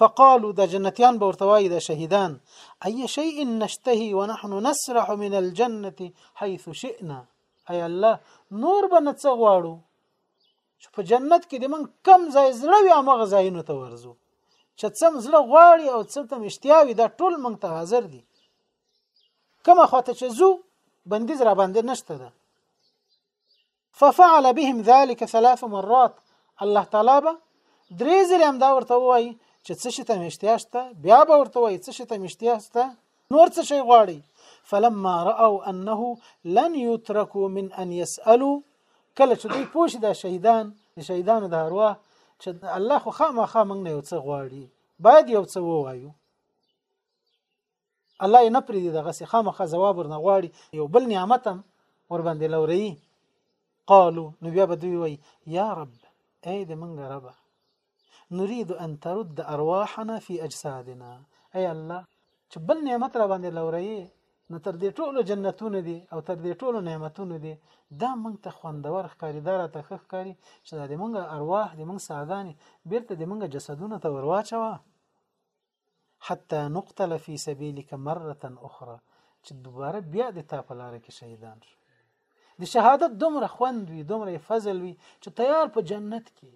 فقالوا دا جنتيان به ورته وایي دا شهیدان اي شيء نشتهي ونحن نسرح من الجنه حيث شئنا اي الله نور به نه څه غواړو چې په جنت کې د من کم ځای زړه وي هغه ځایونو ته ورځو چې څه زړه غواړي او څه ته مشتیا وي دا ټول موږ ته حاضر دي کومه خواته چې زو بندیز را باندې نشته ده ففعل بهم ذلك ثلاث مرات الله تعالی به درې ځلې هم دا ورته وایي چې څه شي ته مشتیا شته بیا به ورته وایي څه شي ته مشتیا شته نور څه شي غواړي فلما راوا انه لن يتركوا من ان يسالوا کله چې دوی پوه شي دا شهیدان د شهیدانو د ارواح چې الله خو خامخا موږ نه یو څه غواړي باید یو څه ووایو الله یې نه پریدي دغه سي خامخا جواب ورنه غواړي یو بل نعمت هم ور باندې لوري قالو نو بیا به دوی وایي یا رب ای د منګ رب نريد ان ترد ارواحنا في اجسادنا ای الله چې بل نعمت را باندې لوري نو تر دې ټولو جنتونه دي او تر دې ټولو نعمتونه دي دا موږ ته خوندور ښکاری دا راته ښه ښکاری چې دا د موږ ارواح د موږ ساګانی بیرته د موږ جسدونه ته ورواچوه حتی نقتل فی سبیلک مره اخرى چې دوباره بیا د تا په لار کې شهیدان شو د شهادت دومره خوند وي دومره فضل وي چې تیار په جنت کې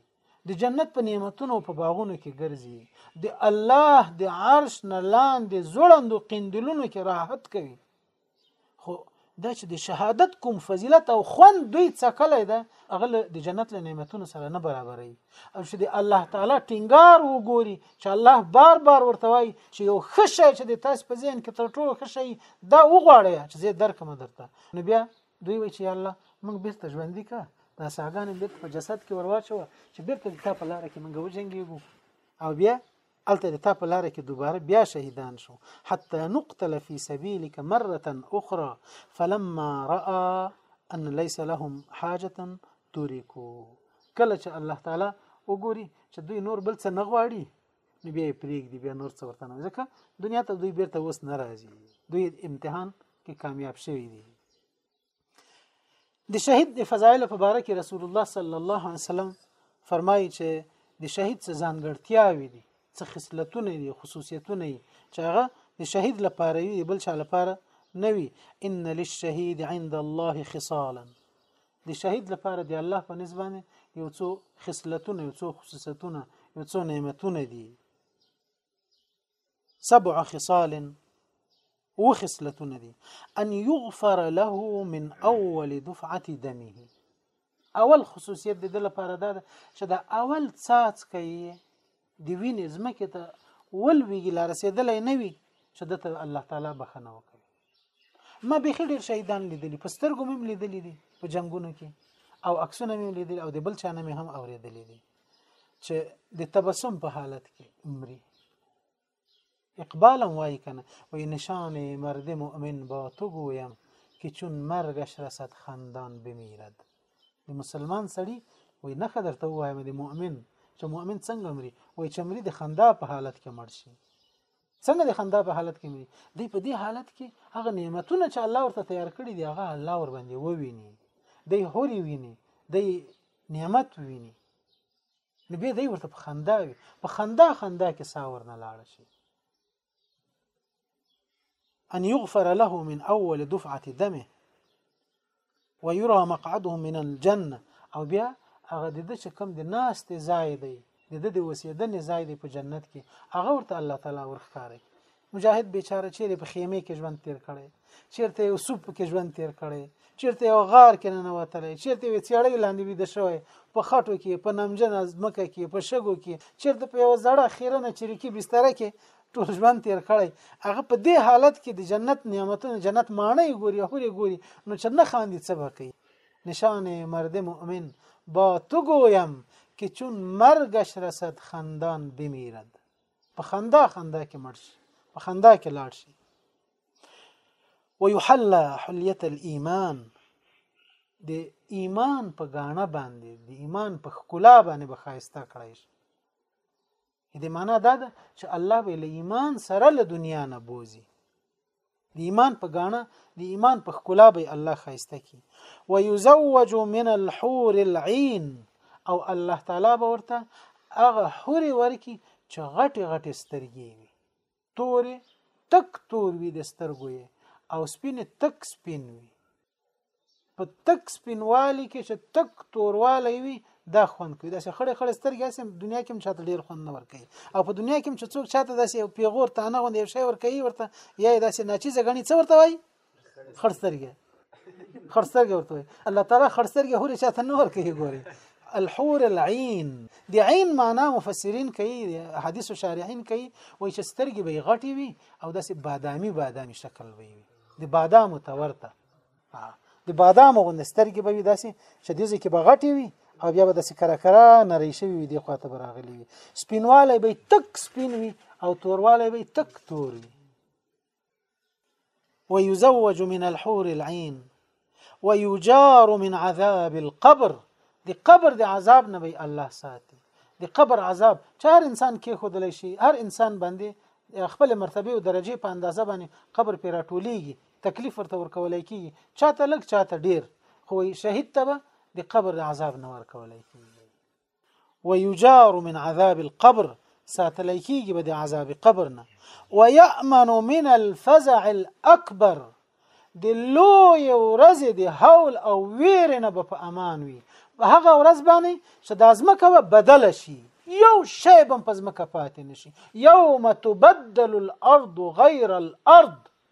د جنت په نعمتونو او په باغونو کې ګرځي د الله د عرش نه لاندې زړندو قندلونو کې راحت کوي خو دا چې د شهادت کوم فضیلت او خوند دوی څکلې ده هغه د جنت له نعمتونو سره نه برابرې او چې د الله تعالی ټینګار وګوري چې الله بار بار ورته وایي چې یو خشه چې د تاسو په ذهن کې تر ټولو خشه دا وغواړي چې زه درکم درته نو بیا دوی وایي چې الله موږ بیرته ژوند وکړه دا ساګان بیرته په جسد کې ورواچو چې بیرته د تا په لار کې موږ وجنګیږو او بیا الته د تا په لاره کې دوباره بیا شهیدان شو حتی نقتل فی سبیلک مره اخرى فلما راى ان ليس لهم حاجه ترکو کله چې الله تعالی وګوري چې دوی نور بل څه نه غواړي نو بیا پرېږدي بیا نور څه ورته نه ځکه دنیا ته دوی بیرته اوس نه راځي دوی امتحان کې کامیاب شوي دي د شهید د فضایل په باره کې رسول الله صلی الله علیه وسلم فرمایي چې د شهید څه ځانګړتیاوې دي څه خصلتونه دي خصوصیتونه دي چې هغه د شهید لپاره وي بل چا لپاره نه وي ان للشهید عند الله خصالا د شهید لپاره د الله په نسبانه یو څو خصلتونه یو څو خصوصیتونه یو څو نعمتونه دي سبع خصال وخصلتونه دي ان يغفر له من اول دفعه دمه اول خصوصیت د دې لپاره دا ده چې دا اول څاڅکی د وینې زمکه ته ولویږي لا رسیدلې نه وي چې د الله تعالی بخنه وکړي ما به ډیر شهیدان لیدلی په سترګو مې لیدلی دي په جنگونو کې او عکسونه مې لیدل او د بل چا نه مې هم اوریدلی دي چې د تبسم په حالت کې عمرې اقبالم وای کنه و نشان مرد مؤمن با تو گویم که چون مرگش رسد خندان بمیرد د مسلمان سړی وای نه خدر ته وایم د مؤمن چې مؤمن څنګه مري وای چې مري د خندا په حالت کې مړ شي څنګه د خندا په حالت کې مري دی په دې حالت کې هغه نعمتونه چې الله ورته تیار کړی دی هغه الله ور باندې وویني دی هوري ویني دی نعمت ویني نو به دی ورته په خندا وي په خندا خندا کې سا ورنه لاړ شي ان يغفر له من اول دفعه دمه ويرى مقعده من الجنه او بیا هغه د د چې کم د ناست ځای دی د د د وسیدنې ځای دی په جنت کې هغه ورته الله تعالی ورخکاری مجاهد بیچاره چیرې په خیمه کې ژوند تیر کړي چیرته یو سوپ کې ژوند تیر کړي چیرته یو غار کې نه وتلی چیرته وی چیړې لاندې ویده شوی په خټو کې په نمجن ازمکه کې په شګو کې چیرته په یو زړه خیرنه چریکي بستر کې ټول ژوند تیر کړی هغه په دې حالت کې د جنت نعمتونه جنت ماڼۍ ګوري هوري ګوري نو چې نه خاندي څه وکي نشان مرد مؤمن با تو گویم که چون مرگش رسد خندان بمیرد په خندا خندا کې مړ شي په خندا کې لاړ شي ويحلى حليه الايمان د ایمان په غاڼه باندې د ایمان په خکلا باندې بخایسته کړی شي دې معنا دا ده چې الله به له ایمان سره له دنیا نه بوزي د ایمان په غاڼه د ایمان په خکلا به الله خایسته کی ويزوج من الحور العين او الله تعالی به ورته هغه حور ورکی چې غټي غټي سترګې وي تورې تک تور وي د سترګو یې او سپین تک سپین وي په تک سپینوالي کې چې تک توروالی وي دا خوند کوي دا چې خړې خړې سترګې اسې دنیا کې هم چاته ډیر خوند نه ور کوي او په دنیا کې هم چې څوک چاته داسې پیغور تانه غوندې یو شی ور کوي ورته یا داسې ناچیزه غني څه ورته وایي خړسترګي خړسترګي ورته الله تعالی خړسترګي هوري چاته نه ور کوي ګوري الحور العين دی عین معنا مفسرین کوي حدیث شارحین کوي وای چې سترګې به غټي وي او داسې بادامي بادامي شکل وي د بادام تورته د بادام غوند سترګې به داسې چې دې ځکه به غټي وي او بیا به د سکرکرا نری شوی وي د خواته براغلی وي سپینواله به تک سپین وي او تورواله به تک تور وي ويزوج من الحور العين ويجار من عذاب القبر دی قبر دی عذاب نه به الله ساتي دی قبر عذاب چار انسان کې خودل شي هر انسان باندې خپل مرتبه او درجه په اندازه باندې قبر پر راټولېږي تکلیف ورته ورکولای کی چاته لګ چاته ډیر خو شهید ته به د قبر عذاب نه ورکولای کی ويجار من عذاب القبر ساتل کیږي به د عذاب قبر نه ويأمن من الفزع الاكبر د لوی ورځ د حول او ویر نه به په امان وي په هغه ورځ باندې چې د ازمکه به بدل شي یو شی به په ازمکه پاتې نشي یوم تبدل الارض غیر الارض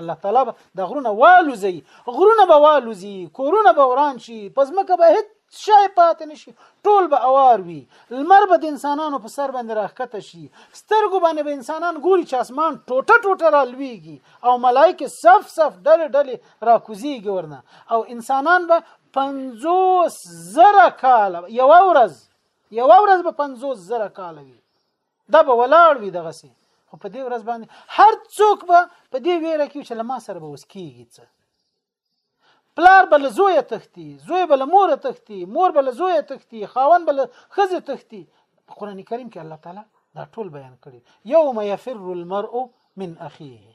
الله تعالی به د غرونه والوزي غرونه به والوزي کورونه به وران شي په ځمکه به هیڅ شای پاتې نشي ټول به اوار وي لمر به د انسانانو په سر باندې راښکته شي سترګو باندې به انسانان ګوري چې اسمان ټوټه ټوټه را لویږي او ملایکې صف صف ډلې ډلې را کوزیږي ورنه او انسانان به پنځوس زره کاله یوه ورځ یوه ورځ به پنځوس زره کاله وي دا به ولاړ وي دغه سي خو په دې ورځ باندې هر څوک به په دې ویره کې چې لما سره به اوس کیږي څه پلار بل زوی تختی زوی بل مور تختی مور بل زوی تختی خاون بل خزه تختی قران کریم کې الله تعالی دا ټول بیان کړی یوم یفر المرء من اخیه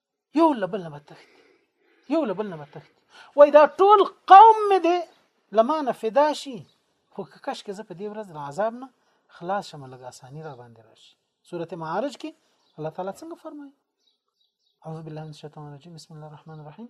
یو لبل نه تختی یو لبل نه تختی وای دا ټول قوم مې دی لمانه فدا شي خو که کش کې زه په دې ورځ د عذاب نه خلاص شم لږه اساني را باندې راشي سورته معارج کې الله تعالی څنګه فرمایي اعوذ بالله من الشیطان الرجیم بسم الله الرحمن الرحیم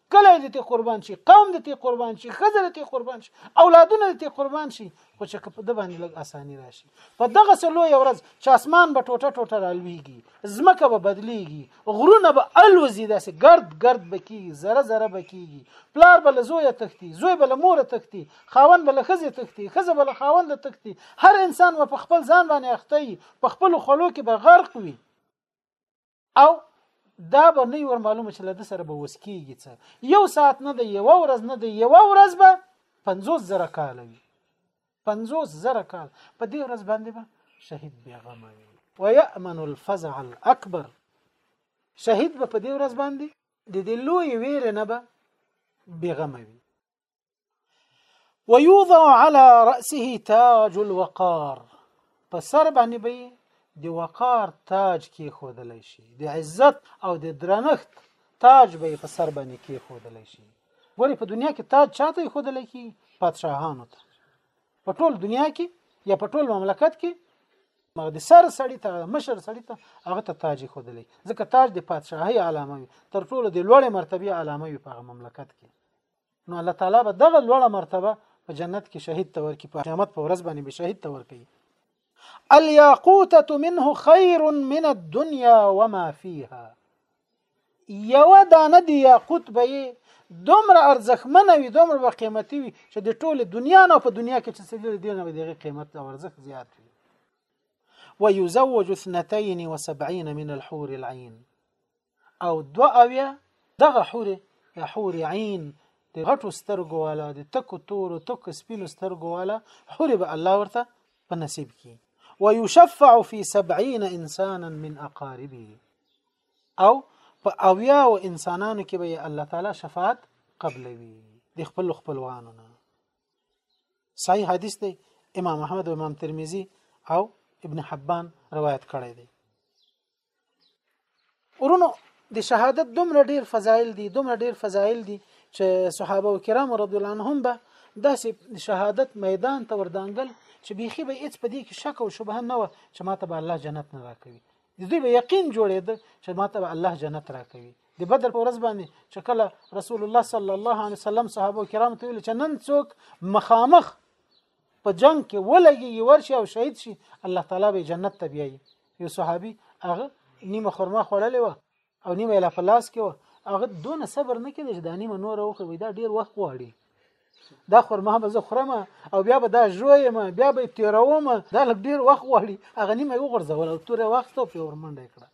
کله دې ته قربان شي قوم دې ته قربان شي خزر دې ته قربان شي اولادونه دې ته قربان شي خو چې په د باندې لګ اساني راشي په دغه سلو یو ورځ چې اسمان به ټوټه ټوټه رالويږي زمکه به بدليږي غرونه به الوزي داسې ګرد ګرد بکی زره زره بکیږي پلار به له زوی تختی زوی به له مور تختی خاون به له خزه تختی خزه به له خاوند تختی هر انسان و په خپل ځان باندې اخته په خپل خلو کې به غرق وي او دا به نه ور معلومه چې له د سره به وسکیږي څه یو ساعت نه دی یو ورځ نه دی یو ورځ به 50 زره کال وي 50 زره کال په دې ورځ باندې به شهید بیغم وي ويأمن الفزع الاكبر شهید به په دې ورځ باندې د دې لوی ویر نه به بیغم وي ويوضع على رأسه تاج الوقار په سر باندې به د وقار تاج کې خودل شي د عزت او د درنښت تاج به په سر باندې کې خودل شي ګوري په دنیا کې تاج چاته خودل کی پادشاهانو ته په ټول دنیا کې یا په ټول مملکت کې مګ د سر سړی ته مشر سړی ته هغه ته تاج خودلې ځکه تاج د پادشاهي علامه وي تر ټولو د لوړې مرتبه علامه وي په مملکت کې نو الله تعالی به دغه لوړه مرتبه په جنت کې شهید ته ورکړي په قیامت په ورځ باندې به شهید ته ورکړي الياقوتة منه خير من الدنيا وما فيها یو دانه دی یاقوت به دومره ارزښمنه وي دومره به قیمتي وي چې د ټوله دنیا نه په دنیا کې چې څه لري دی نه به دغه قیمت او ارزښت زیات وي ويزوج اثنتين وسبعين من الحور العين او دوه اویا دغه حورې یا حورې عین د غټو سترګو والا د تکو تورو تک سپینو سترګو والا حورې به الله ورته په نصیب کی ويشفع في سبعين انسانا من اقاربه او په اویا او انسانانو کې به الله تعالی شفاعت قبلوي د خپل خپلوانو نه صحیح حدیث دی امام احمد او امام ترمذی او ابن حبان روایت کړی دی ورونو د شهادت دومره ډیر فضایل دي دومره ډیر فضایل دي چې صحابه کرام رضی الله عنهم به داسې شهادت میدان ته وردانګل چې بیخي به هیڅ په دې کې شک او شبهه نه و چې ماته به الله جنت نه راکوي د دوی به یقین جوړېده چې ماته به الله جنت راکوي د بدر په ورځ باندې چې کله رسول الله صلی الله علیه وسلم صحابه کرام ته ویل چې نن څوک مخامخ په جنگ کې ولګي ورشي او شهید شي الله تعالی به جنت ته بیایي یو صحابي هغه نیمه خرما خوړلې و او نیمه لا په لاس کې و هغه دونه صبر نه کړي چې دا نیمه نور وخه وي دا ډیر وخت غواړي دا خرما به زه خورم او بیا به دا ژویم بیا به تیروم دا لږ ډیر وخت غواړي هغه نیمه وغورځول او توره وخت په ورمنډه کړه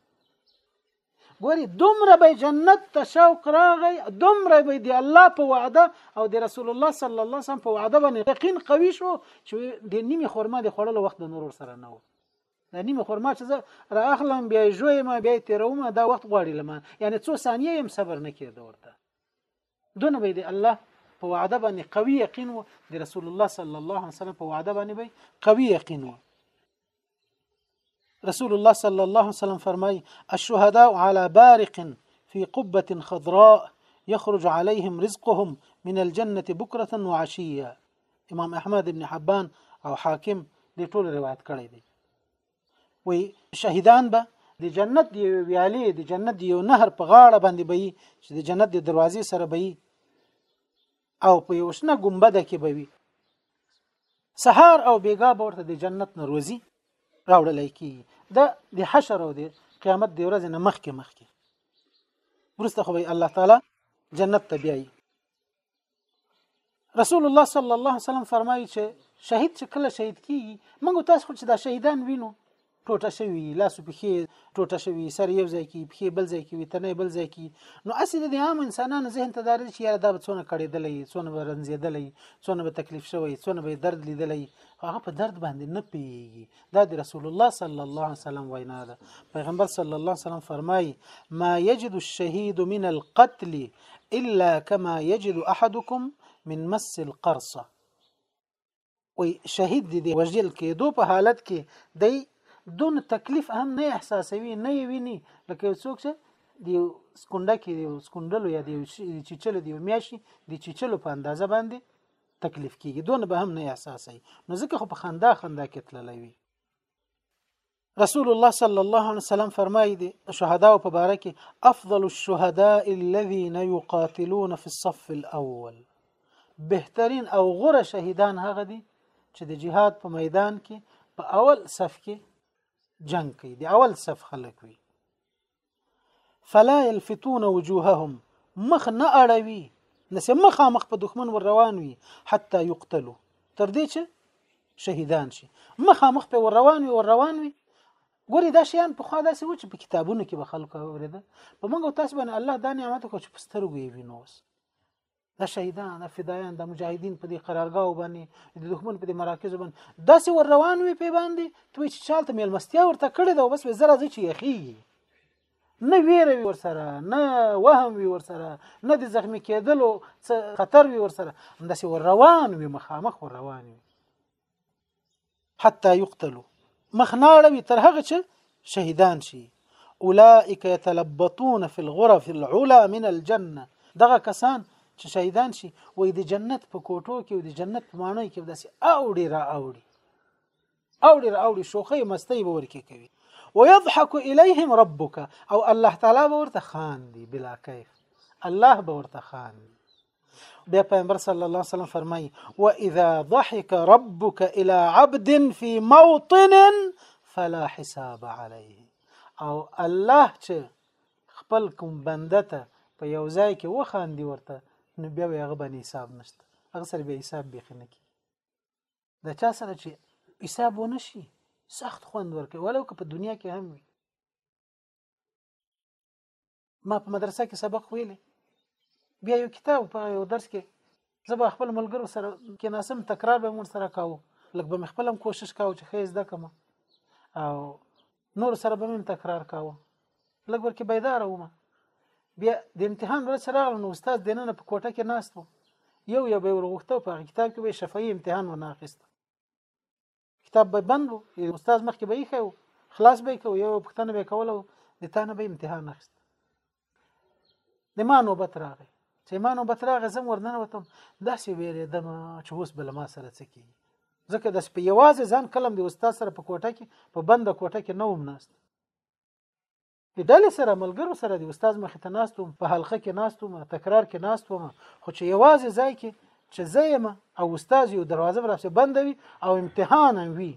ګوري دومره به جنت ته شوق راغی دومره به دی الله په وعده او د رسول الله صلی الله علیه وسلم په وعده باندې یقین قوي شو چې د نیمه خورما د خوړلو وخت د نورور سره نه و د نیمه خورما چې زه را اخلم بیا جوې ما بیا تیروم دا وخت غواړي لمه یعنی څو ثانیې هم صبر نه کېده ورته دونه به د الله په وعده باندې قوي یقین وو د رسول الله صلی الله علیه وسلم په وعده باندې به قوي یقین وو رسول الله صلی الله علیه وسلم فرمای الشهداء على بارق في قبة خضراء يخرج عليهم رزقهم من الجنة بكرة وعشية امام احمد ابن حبان او حاکم د ټول روایت کړی دی وي شهیدان به د جنت دی ویالې د جنت دی یو نهر په غاړه باندې به چې د جنت د دروازې سره به او په یو شنه ګمبد کې به وي سهار او بیګا به ورته د جنت نروزی راوړل کی د د حشر او د قیامت د ورځې نه مخکې مخکې ورسته خو به الله تعالی جنت ته بیایي رسول الله صلی الله علیه وسلم فرمایي چې شهید چې کله شهید کیږي موږ تاسو خو چې دا شهیدان وینو ټوټه شوی لاس پښې ټوټه شوی سر یو ځای کې پښې بل ځای کې وي تنه بل ځای کې نو اسی د عام انسانانو ذهن ته داري چې یاره دا به څونه کړېدلې څونه به رنځېدلې څونه به تکلیف شوی څونه به درد لیدلې هغه په درد باندې نه پیږي دا د رسول الله صلی الله علیه وسلم وینا ده پیغمبر صلی الله علیه وسلم فرمایي ما یجد الشهید من القتل الا كما یجد احدكم من مس القرصه وي شهید دي وجل کېدو په حالت کې دی دون تکلیف هم نه احساسوي نه ویني لکه څوک چې دی سکونډه کې دی سکونډلو یا دی چیچلو دی میاشي دی چیچلو په اندازه باندې تکلیف کیږي دونه به هم نه احساسي نو ځکه خو په خندا خندا کې تللی وي رسول الله صلى الله عليه وسلم فرمایي دي شهدا او په باره کې افضل الشهداء الذين يقاتلون في الصف الاول بهترین او غوره شهیدان هغه دي چې د جهاد په میدان کې په اول صف کې جنگ کوي د اول صف خلک وي فلا يلفتون وجوههم مخ نه اړوي نسې مخامخ په دښمن ور روان وي حتی یقتلو تر دې چې شهیدان شي مخامخ په ور روان وي ور روان وي ګوري دا شیان په خوا داسې و چې په کتابونو کې به خلکو اورېده په موږ تاسو باندې الله دا نعمت وکړ چې په سترګو یې وینو اوس دا شهیدان دا فدایان دا مجاهدین په دې قرارګاو باندې د دښمن په دې مراکز باندې داسې ور روان وي په باندې ته چې چالت میلمستیا ورته کړې دا بس زره زی چې یخی نه ویره وی ورسره نه وهم وی ورسره نه د زخمی کېدلو خطر وی ورسره همداسې ور روان وي مخامخ ور روان وي حتى يقتلوا مخناړوي تر هغه چې شهیدان شي اولئک يتلبطون في الغرف العلى من الجنه دغه کسان چې شهیدان شي وې د جنت په کوټو کې او د جنت په مانو کې داسې اوړي را اوړي اوړي را اوړي شوخه مستي به ورکه کوي ويضحك اليهم ربك او الله تعالی به ورته خان دي بلا کیف الله به ورته خان دي بیا پیغمبر صلی الله علیه وسلم فرمایي و اذا ضحك ربك الى عبد في موطن فلا حساب عليه او الله چې خپل کوم بنده ته په یو ځای کې وخاندي ورته نو بیا هغه باندې حساب نشته هغه سره به حساب به خنه کی دا چا سره چې حساب ونه شي سخت خوند ورکوي ولو که په دنیا کې هم وي ما په مدرسه کې سبق ویلې بیا یو کتاب په یو درس کې زه به خپل ملګرو سره کې ناسم تکرار به مون سره کاوه لکه به خپل هم کوشش کاوه چې خیز ده کوم او نور سره به مون تکرار کاوه لکه ورکه بیدار ومه بیا د امتحان ورځ راغله نو استاد دننه په کوټه کې ناست و یو یو به ورغوښته په کتاب کې به شفاهي امتحان ونه اخیست کتاب به بند وو استاد مخکې به یې خو خلاص به کو یو پښتنه به کوله د تانه به امتحان اخست د ما نوبت راغی چې ما نوبت راغی زم ورننه وتم داسې ویریدم چې اوس بل ما سره څه کیږي ځکه د سپي یوازې ځان کلم د استاد سره په کوټه کې په بنده کوټه کې نه وم ناست د ډلې سره ملګرو سره د استاد مخې ته ناست وم په حلقه کې ناست وم تکرار کې ناست وم خو چې یوازې ځای کې چې زه یم او استاد یو دروازه راپسې بنده وي او امتحان وي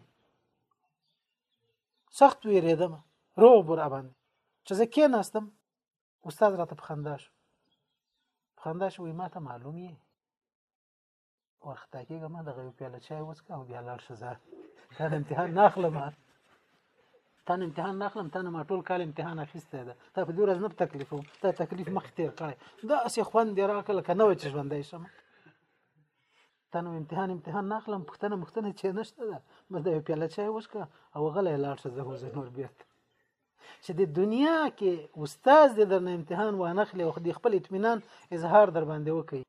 سخت ویرېدم روغ بور باندې چې زه کې ناستم استاد راته په خندا شو په خندا شو وایي ما ته معلوم یې ورخطا کېږه ما دغه یو پیاله چای وڅکه او بیا لاړ شه زه تا نه امتحان نه اخلم تا نه امتحان نه اخلم تا نه ما ټول کال امتحان اخیستی ده تا په دې ورځ نه تکلیف وم تا تکلیف مخکې تېر کړی داسې خوند یې راکړه لکه نوی چې ژوندی شم تا نه امتحان امتحان نه اخلم پوښتنه مختنه چې نشته ده بس دا یو پیاله چای وڅکه او غلی لاړ شه زه وځه نور بېرته چې د دنیا کې استاد دې درنه امتحان وانخلي او د خپل اطمینان اظهار در باندې وکړي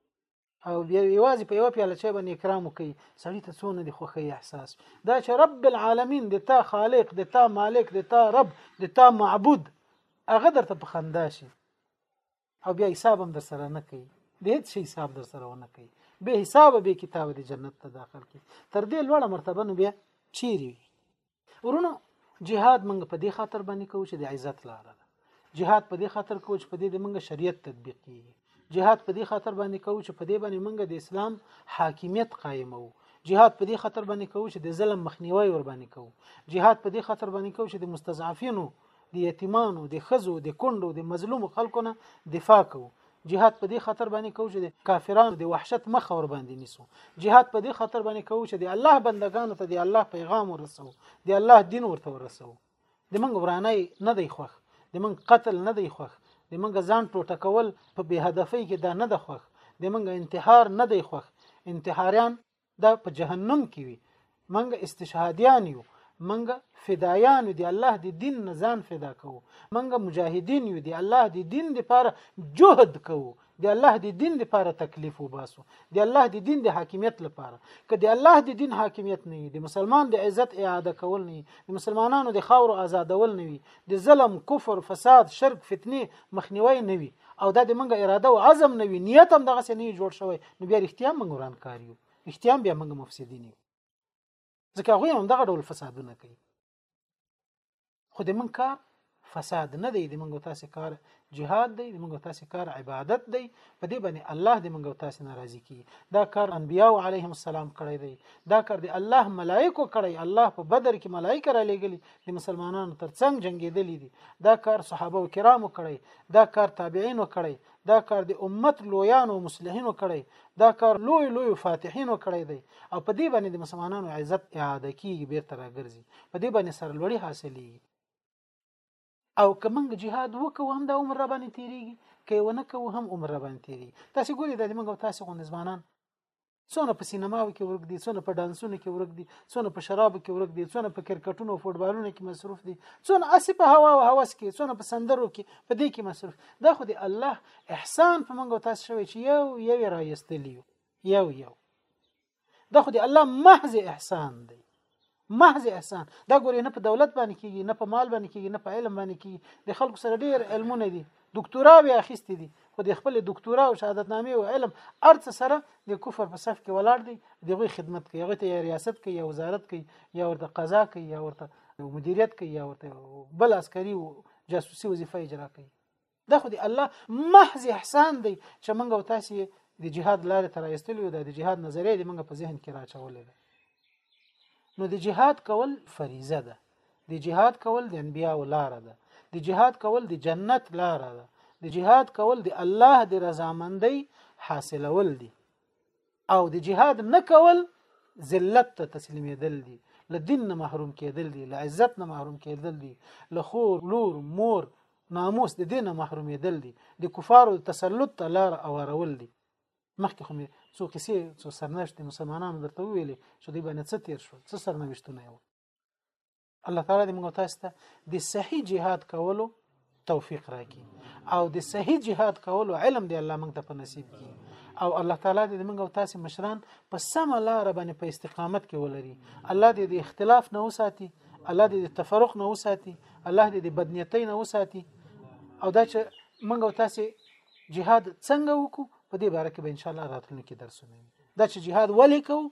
او بیا یوازې په یو پیاله چای باندې اکرام وکړي سړی ته څونه د خوښۍ احساس دا چې رب العالمین د تا خالق د تا مالک د تا رب د تا معبود هغه درته په خندا شي او بیا حساب هم در سره نه کوي د هیڅ شي حساب در سره ونه کوي به حساب به کتاب د جنت ته داخل کی تر دې لوړه مرتبه نو بیا چیرې ورونو جهاد موږ په دې خاطر باندې کوو چې د عزت لار ده جهاد په دې خاطر کوو چې په دې د موږ شریعت تطبیق کیږي جهاد په دې خاطر باندې کوو چې په دې باندې موږ د اسلام حاکمیت قائمو جهاد په دې خاطر باندې کوو چې د ظلم مخنیوي ور باندې کوو جهاد په دې خاطر باندې کوو چې د مستضعفینو د یتیمانو د خزو د کندو د مظلوم خلکو نه دفاع کوو جهاد په دې خاطر باندې کوو چې د کافرانو د وحشت مخ اور باندې نیسو جهاد په دې خاطر باندې کوو چې د الله بندگانو ته د الله پیغام ورسو د الله دین ورته ورسو د منګ ورانه نه دی خوخ د منګ قتل نه دی خوخ د منګ ځان ټوټه کول په بی هدفۍ کې دا نه د خوخ د منګ انتحار نه دی خوخ انتحاریان دا په جهنم کې وي منګ استشهادیان یو منګ فدایان دی الله دی دین نه ځان فدا کوو منګ مجاهدین یو دی الله دی دین لپاره جهد کوو دی الله دی دین لپاره تکلیف وباسو دی الله دی دین د حاکمیت لپاره که دی الله دی دین حاکمیت نه دی مسلمان د عزت اعاده کول نه دی مسلمانانو د خاور آزادول نه وي د ظلم کفر فساد شرک فتنه مخنیوي نه وي او دا د منګه اراده او عزم نه وي نیت هم دغه سې نه جوړ شوی نو بیا رښتیا موږ ورانکار یو رښتیا بیا موږ مفسدین یو ځکه هغه هم دغه ډول فسادونه کوي خو د موږ کار فساد نه دی د موږ تاسو کار جهاد دی د موږ تاسو کار عبادت دی په دې باندې الله د موږ تاسو ناراضي کی دا کار انبیاء علیهم السلام کړی دی دا کار د الله ملائکو کړی الله په بدر کې ملائکه را لېګلی د مسلمانانو ترڅنګ جنگیدلی دي دا کار صحابه کرامو کړی دا کار تابعینو کړی دا کار د امت لویانو او مصلحینو کړی دا کار لوی لوی فاتحینو کړی دی او په دې باندې د مسلمانانو عزت اعاده کیږي بیرته راګرځي په دې باندې سرلوړي حاصلېږي او که موږ جهاد وکړو هم دا عمر را باندې تیریږي که ونه کوو هم عمر را باندې تیریږي تاسو ګورئ د موږ تاسو غوند ځوانان څونه په سینماو کې ورک دي څونه په ډانسونو کې ورک دي څونه په شرابو کې ورک دي څونه په کرکټونو او فوټبالونو کې مصروف دي څونه اسی په هوا او هوس کې څونه په سندرو کې په دې کې مصروف دا خو دې الله احسان په موږ تاسو شوی چې یو یو رايستلی یو یو دا خو دې الله محض احسان دی محض احسان دا ګوري نه په دولت باندې کیږي نه په مال باندې کیږي نه په علم باندې کیږي د خلکو سره ډیر علمونه دي دکتورا وی اخیستې دي خو د خپل دکتورا او شهادت نامې او علم ارڅ سره د کفر په صف کې ولاړ دي دغه خدمت کوي هغه ته ریاست کوي یا وزارت کوي یا ورته قضا کوي یا ورته مدیریت کوي یا ورته بل عسکري او جاسوسي وظیفه اجرا کوي دا خو دی الله محض احسان دی چې موږ او تاسو د جهاد لارې ته راایستلی او د جهاد نظریه دې موږ په ذهن کې راچولې ده نو د جهاد کول فریضه ده د جهاد کول د انبیا او لار ده د جهاد کول د جنت لار ده د جهاد کول د الله د رضامندۍ حاصلول دي او د جهاد نه کول ذلت ته تسلیمېدل دي له دین نه محروم کېدل دي له عزت نه محروم کېدل دي له خور لور مور ناموس د دینه محرومېدل دي د کفارو تسلط ته لار اورول دي مخکې خو مې څو کیسې څو سرنوشت مسلمانانو درته ویلې چې دوی باندې څه تیر شو څه سرنوشتونه یو الله تعالی دې موږ تاسو ته د صحیح جهاد کولو توفیق راکړي او د صحیح جهاد کولو علم دی الله موږ ته په نصیب کړي او الله تعالی دې موږ او تاسو مشران په سم لار باندې په استقامت کې ولري الله دې د اختلاف نه وساتي الله دې د تفرق نه وساتي الله دې د بدنیتۍ نه وساتي او دا چې موږ او تاسو جهاد څنګه وکړو په دې باره کې به ان شاء الله راتلونکي درسونه دا چې جهاد ولې کوو